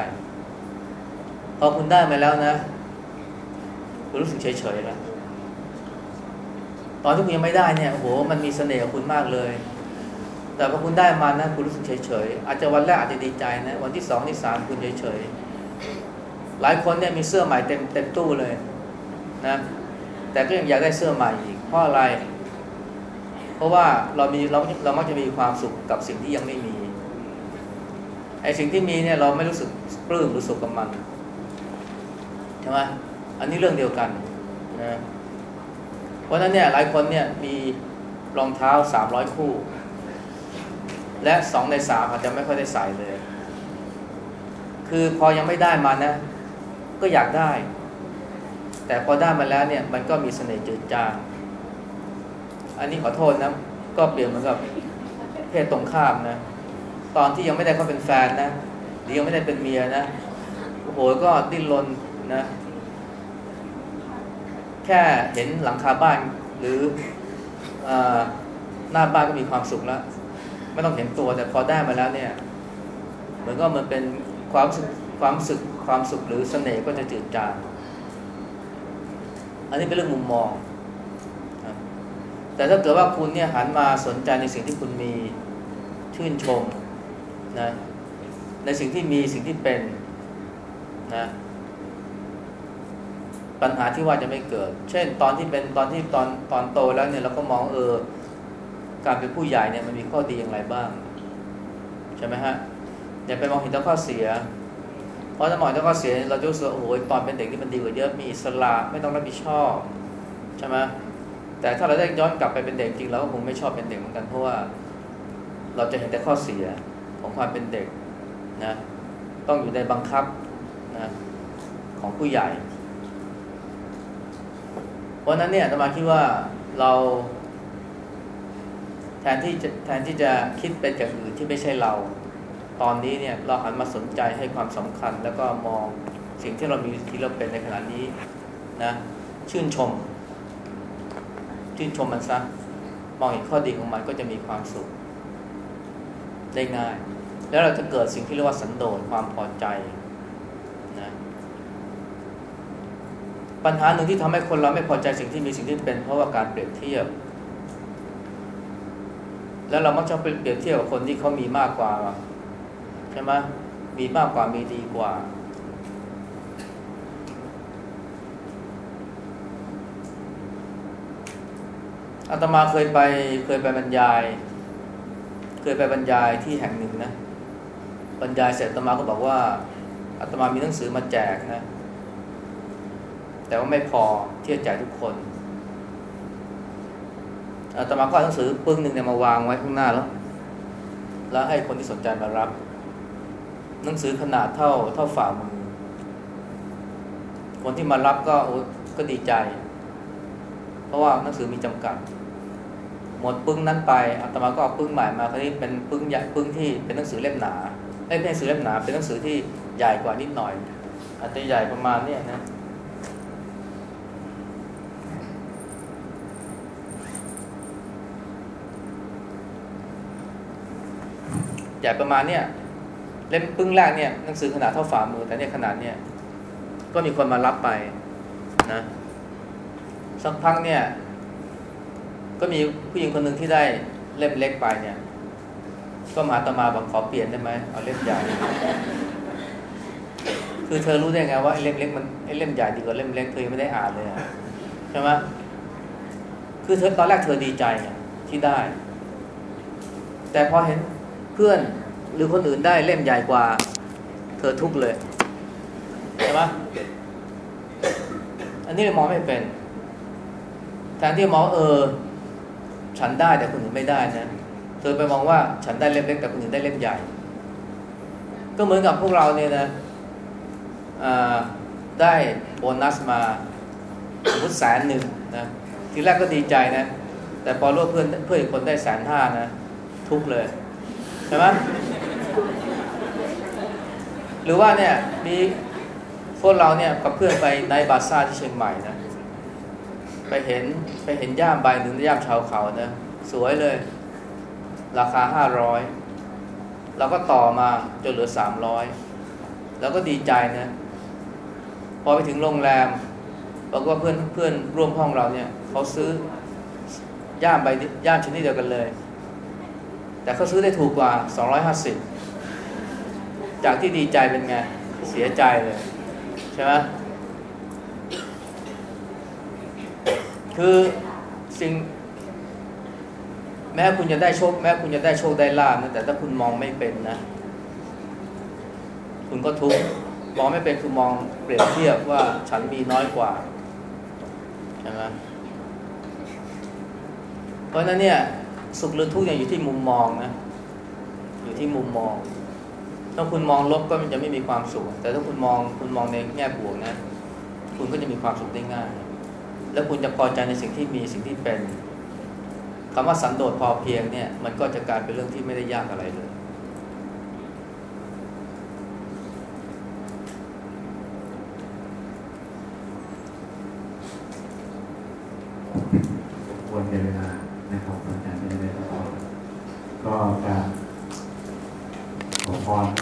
พอคุณได้มาแล้วนะ คุณรู้สึกเฉยๆแล้วตอนที่คุณยังไม่ได้เนี่ยโอ้โหมันมีเสน่ห์กับคุณมากเลย แต่พอคุณได้มานะคุณรู้สึกเฉยๆอาจจะวันแรกอาจจะดีใจนะวันที่สองที่สามคุณเฉยๆหลายคนเนี่ยมีเสื้อใหม่เต็มเต็มตู้เลย นะแต่ก็ยังอยากได้เสื้อใหม่อีกเพราะอะไร เพราะว่าเรามีเราเรามักจะมีความสุขกับสิ่งที่ยังไม่มีไอ้สิ่งที่มีเนี่ยเราไม่รู้สึกปลื้มหรือสุขกับมันใช่ไหมอันนี้เรื่องเดียวกันนะเพราะฉะนั้นเนี่ยหลายคนเนี่ยมีรองเท้าสามร้อยคู่ และสองในสามอาจจะไม่ค่อยได้ใส่เลย คือพอยังไม่ได้มานะ ก็อยากได้ แต่พอได้มาแล้วเนี่ยมันก็มีเสน่ห์จืดจางอันนี้ขอโทษนะก็เปลี่ยนเหมือนกับเพศตรงข้ามนะ ตอนที่ยังไม่ได้เขาเป็นแฟนนะหรือยังไม่ได้เป็นเมียนะโอ้โหก็ดิ้นรนนะ แค่เห็นหลังคาบ้านหรืออหน้าบ้านก็มีความสุขแล้วไม่ต้องเห็นตัวแต่พอได้มาแล้วเนี่ยเหมือนก็มันเป็นความสุขความสุขความสุขหรือเสน่ห์ก็จะจืดจาง อันนี้เป็นเรื่องมุมมอง แต่ถ้าเกิดว่าคุณเนี่ยหันมาสนใจในสิ่งที่คุณมีชื่นชมนะในสิ่งที่มีสิ่งที่เป็นนะปัญหาที่ว่าจะไม่เกิด เช่น ตอนที่เป็นตอนที่ตอนตอนโตแล้วเนี่ยเราก็มองเออ การเป็นผู้ใหญ่เนี่ยมันมีข้อดีอย่างไรบ้าง ใช่ไหมฮะ อย่าไปมองเห็นแต่ข้อเสีย เพราะถ้ามองแต่ข้อเสียเราจะรู้สึกโอ้ยตอนเป็นเด็กนี่มันดีกว่าเยอะมีอิสระไม่ต้องรับผิดชอบใช่ไหมแต่ถ้าเราได้ย้อนกลับไปเป็นเด็กจริงเราก็คงไม่ชอบเป็นเด็กเหมือนกันเพราะว่า เราจะเห็นแต่ข้อเสียของความเป็นเด็กนะต้องอยู่ในบังคับนะของผู้ใหญ่ เพราะนั้นเนี่ยอาตมาคิดว่าเราแทนที่จะแทนที่จะคิดเป็นอย่างอื่นที่ไม่ใช่เรา ตอนนี้เนี่ยเราหันมาสนใจให้ความสำคัญ แล้วก็มองสิ่งที่เรามีที่เราเป็นในขณะนี้นะชื่นชม ชื่นชมมันซะมองเห็นข้อดีของมันก็จะมีความสุข ได้ง่าย แล้วเราจะเกิดสิ่งที่เรียกว่าสันโดษความพอใจนะปัญหาหนึ่งที่ทำให้คนเราไม่พอใจสิ่งที่มีสิ่งที่เป็น เพราะว่าการเปรียบเทียบ แล้วเรามักจะไปเปรียบเทียบกับคนที่เขามีมากกว่า ช่ไหมมีมากกว่ามีดีกว่า อาตมาเคยไปเคยไปบรรยาย เคยไปบรรยายที่แห่งหนึ่งนะ บรรยายเสร็จอาตมาก็บอกว่าอาตมามีหนังสือมาแจกนะ แต่ว่าไม่พอที่จะแจกทุกคนอาตมาก็เอาหนังสือปึ้งหนึ่งเนี่ยมาวางไว้ข้างหน้าแล้ว แล้วให้คนที่สนใจมารับ หนังสือขนาดเท่าเท่าฝ่ามือ คนที่มารับก็ก็ดีใจ เพราะว่าหนังสือมีจำกัด หมดปึ้งนั้นไปอาตมาก็เอาปึ้งใหม่มาคราวนี้เป็นปึ้งใหญ่ปึ้งที่เป็นหนังสือเล่มหนาไม่เป็นหนังสือเล่มหนา เป็นหนังสือที่ใหญ่กว่านิดหน่อย อาจจะใหญ่ประมาณเนี้ยนะใหญ่ประมาณเนี้ย เล่มปึ้งแรกเนี่ยหนังสือขนาดเท่าฝ่ามือ แต่เนี่ยขนาดเนี่ยก็มีคนมารับไปนะสักพักเนี่ย ก็มีผู้หญิงคนหนึ่งที่ได้เล่มเล็กไปเนี่ย ก็มาตมาบอกขอเปลี่ยนได้ไหมเอาเล่มใหญ่คือเธอรู้ได้ไงว่าไอ้เล่มเล็กมันไอ้เล่มใหญ่ดีกว่าเล่มเล็กเธอยังไม่ได้อ่านเลยใช่ไหมคือเธอตอนแรกเธอดีใจที่ได้ แต่พอเห็นเพื่อน หรือคนอื่นได้เล่มใหญ่กว่า เธอทุกเลยใช่ไหมอันนี้เลยมองไม่เป็นแทนที่มองเออ ฉันได้แต่คนอื่นไม่ได้นะเธอไปมองว่าฉันได้เล่มเล็กแต่คนอื่นได้เล่มใหญ่ ก็เหมือนกับพวกเราเนี่ยนะได้โบนัสมาสมมติแสนหนึ่งนะทีแรกก็ดีใจนะ แต่พอรู้เพื่อนเพื่อนอีกคนได้แสนห้านะ ทุกเลย ใช่ไหม หรือว่าเนี่ยมีพวกเราเนี่ยกับเพื่อนไปในบาซ่าที่เชียงใหม่นะไปเห็นไปเห็นย่ามใบหนึ่งย่ามชาวเขานะสวยเลย ราคาห้าร้อยเราก็ต่อมาจนเหลือสามร้อยแล้วก็ดีใจนะ พอไปถึงโรงแรมบอกว่าเพื่อนเพื่อนร่วมห้องเราเนี่ยเขาซื้อย่ามใบย่ามชนิดเดียวกันเลย แต่เขาซื้อได้ถูกกว่า250 จากที่ดีใจเป็นไง เสียใจเลย ใช่ไหมคือสิ่ง แม้คุณจะได้โชค แม้คุณจะได้โชคได้ลาบนะแต่ถ้าคุณมองไม่เป็นนะ คุณก็ทุกข์มองไม่เป็นคือมองเปรียบเทียบว่าฉันมีน้อยกว่าใช่ไหมเพราะนั้นเนี่ย สุขหรือทุกข์เนี่ยอยู่ที่มุมมองนะ อยู่ที่มุมมอง ถ้าคุณมองลบก็มันจะไม่มีความสุข แต่ถ้าคุณมองคุณมองในแง่บวกนะ คุณก็จะมีความสุขได้ง่าย แล้วคุณจะพอใจในสิ่งที่มีสิ่งที่เป็นคำว่าสันโดษพอเพียงเนี่ย มันก็จะกลายเป็นเรื่องที่ไม่ได้ยากอะไรเลย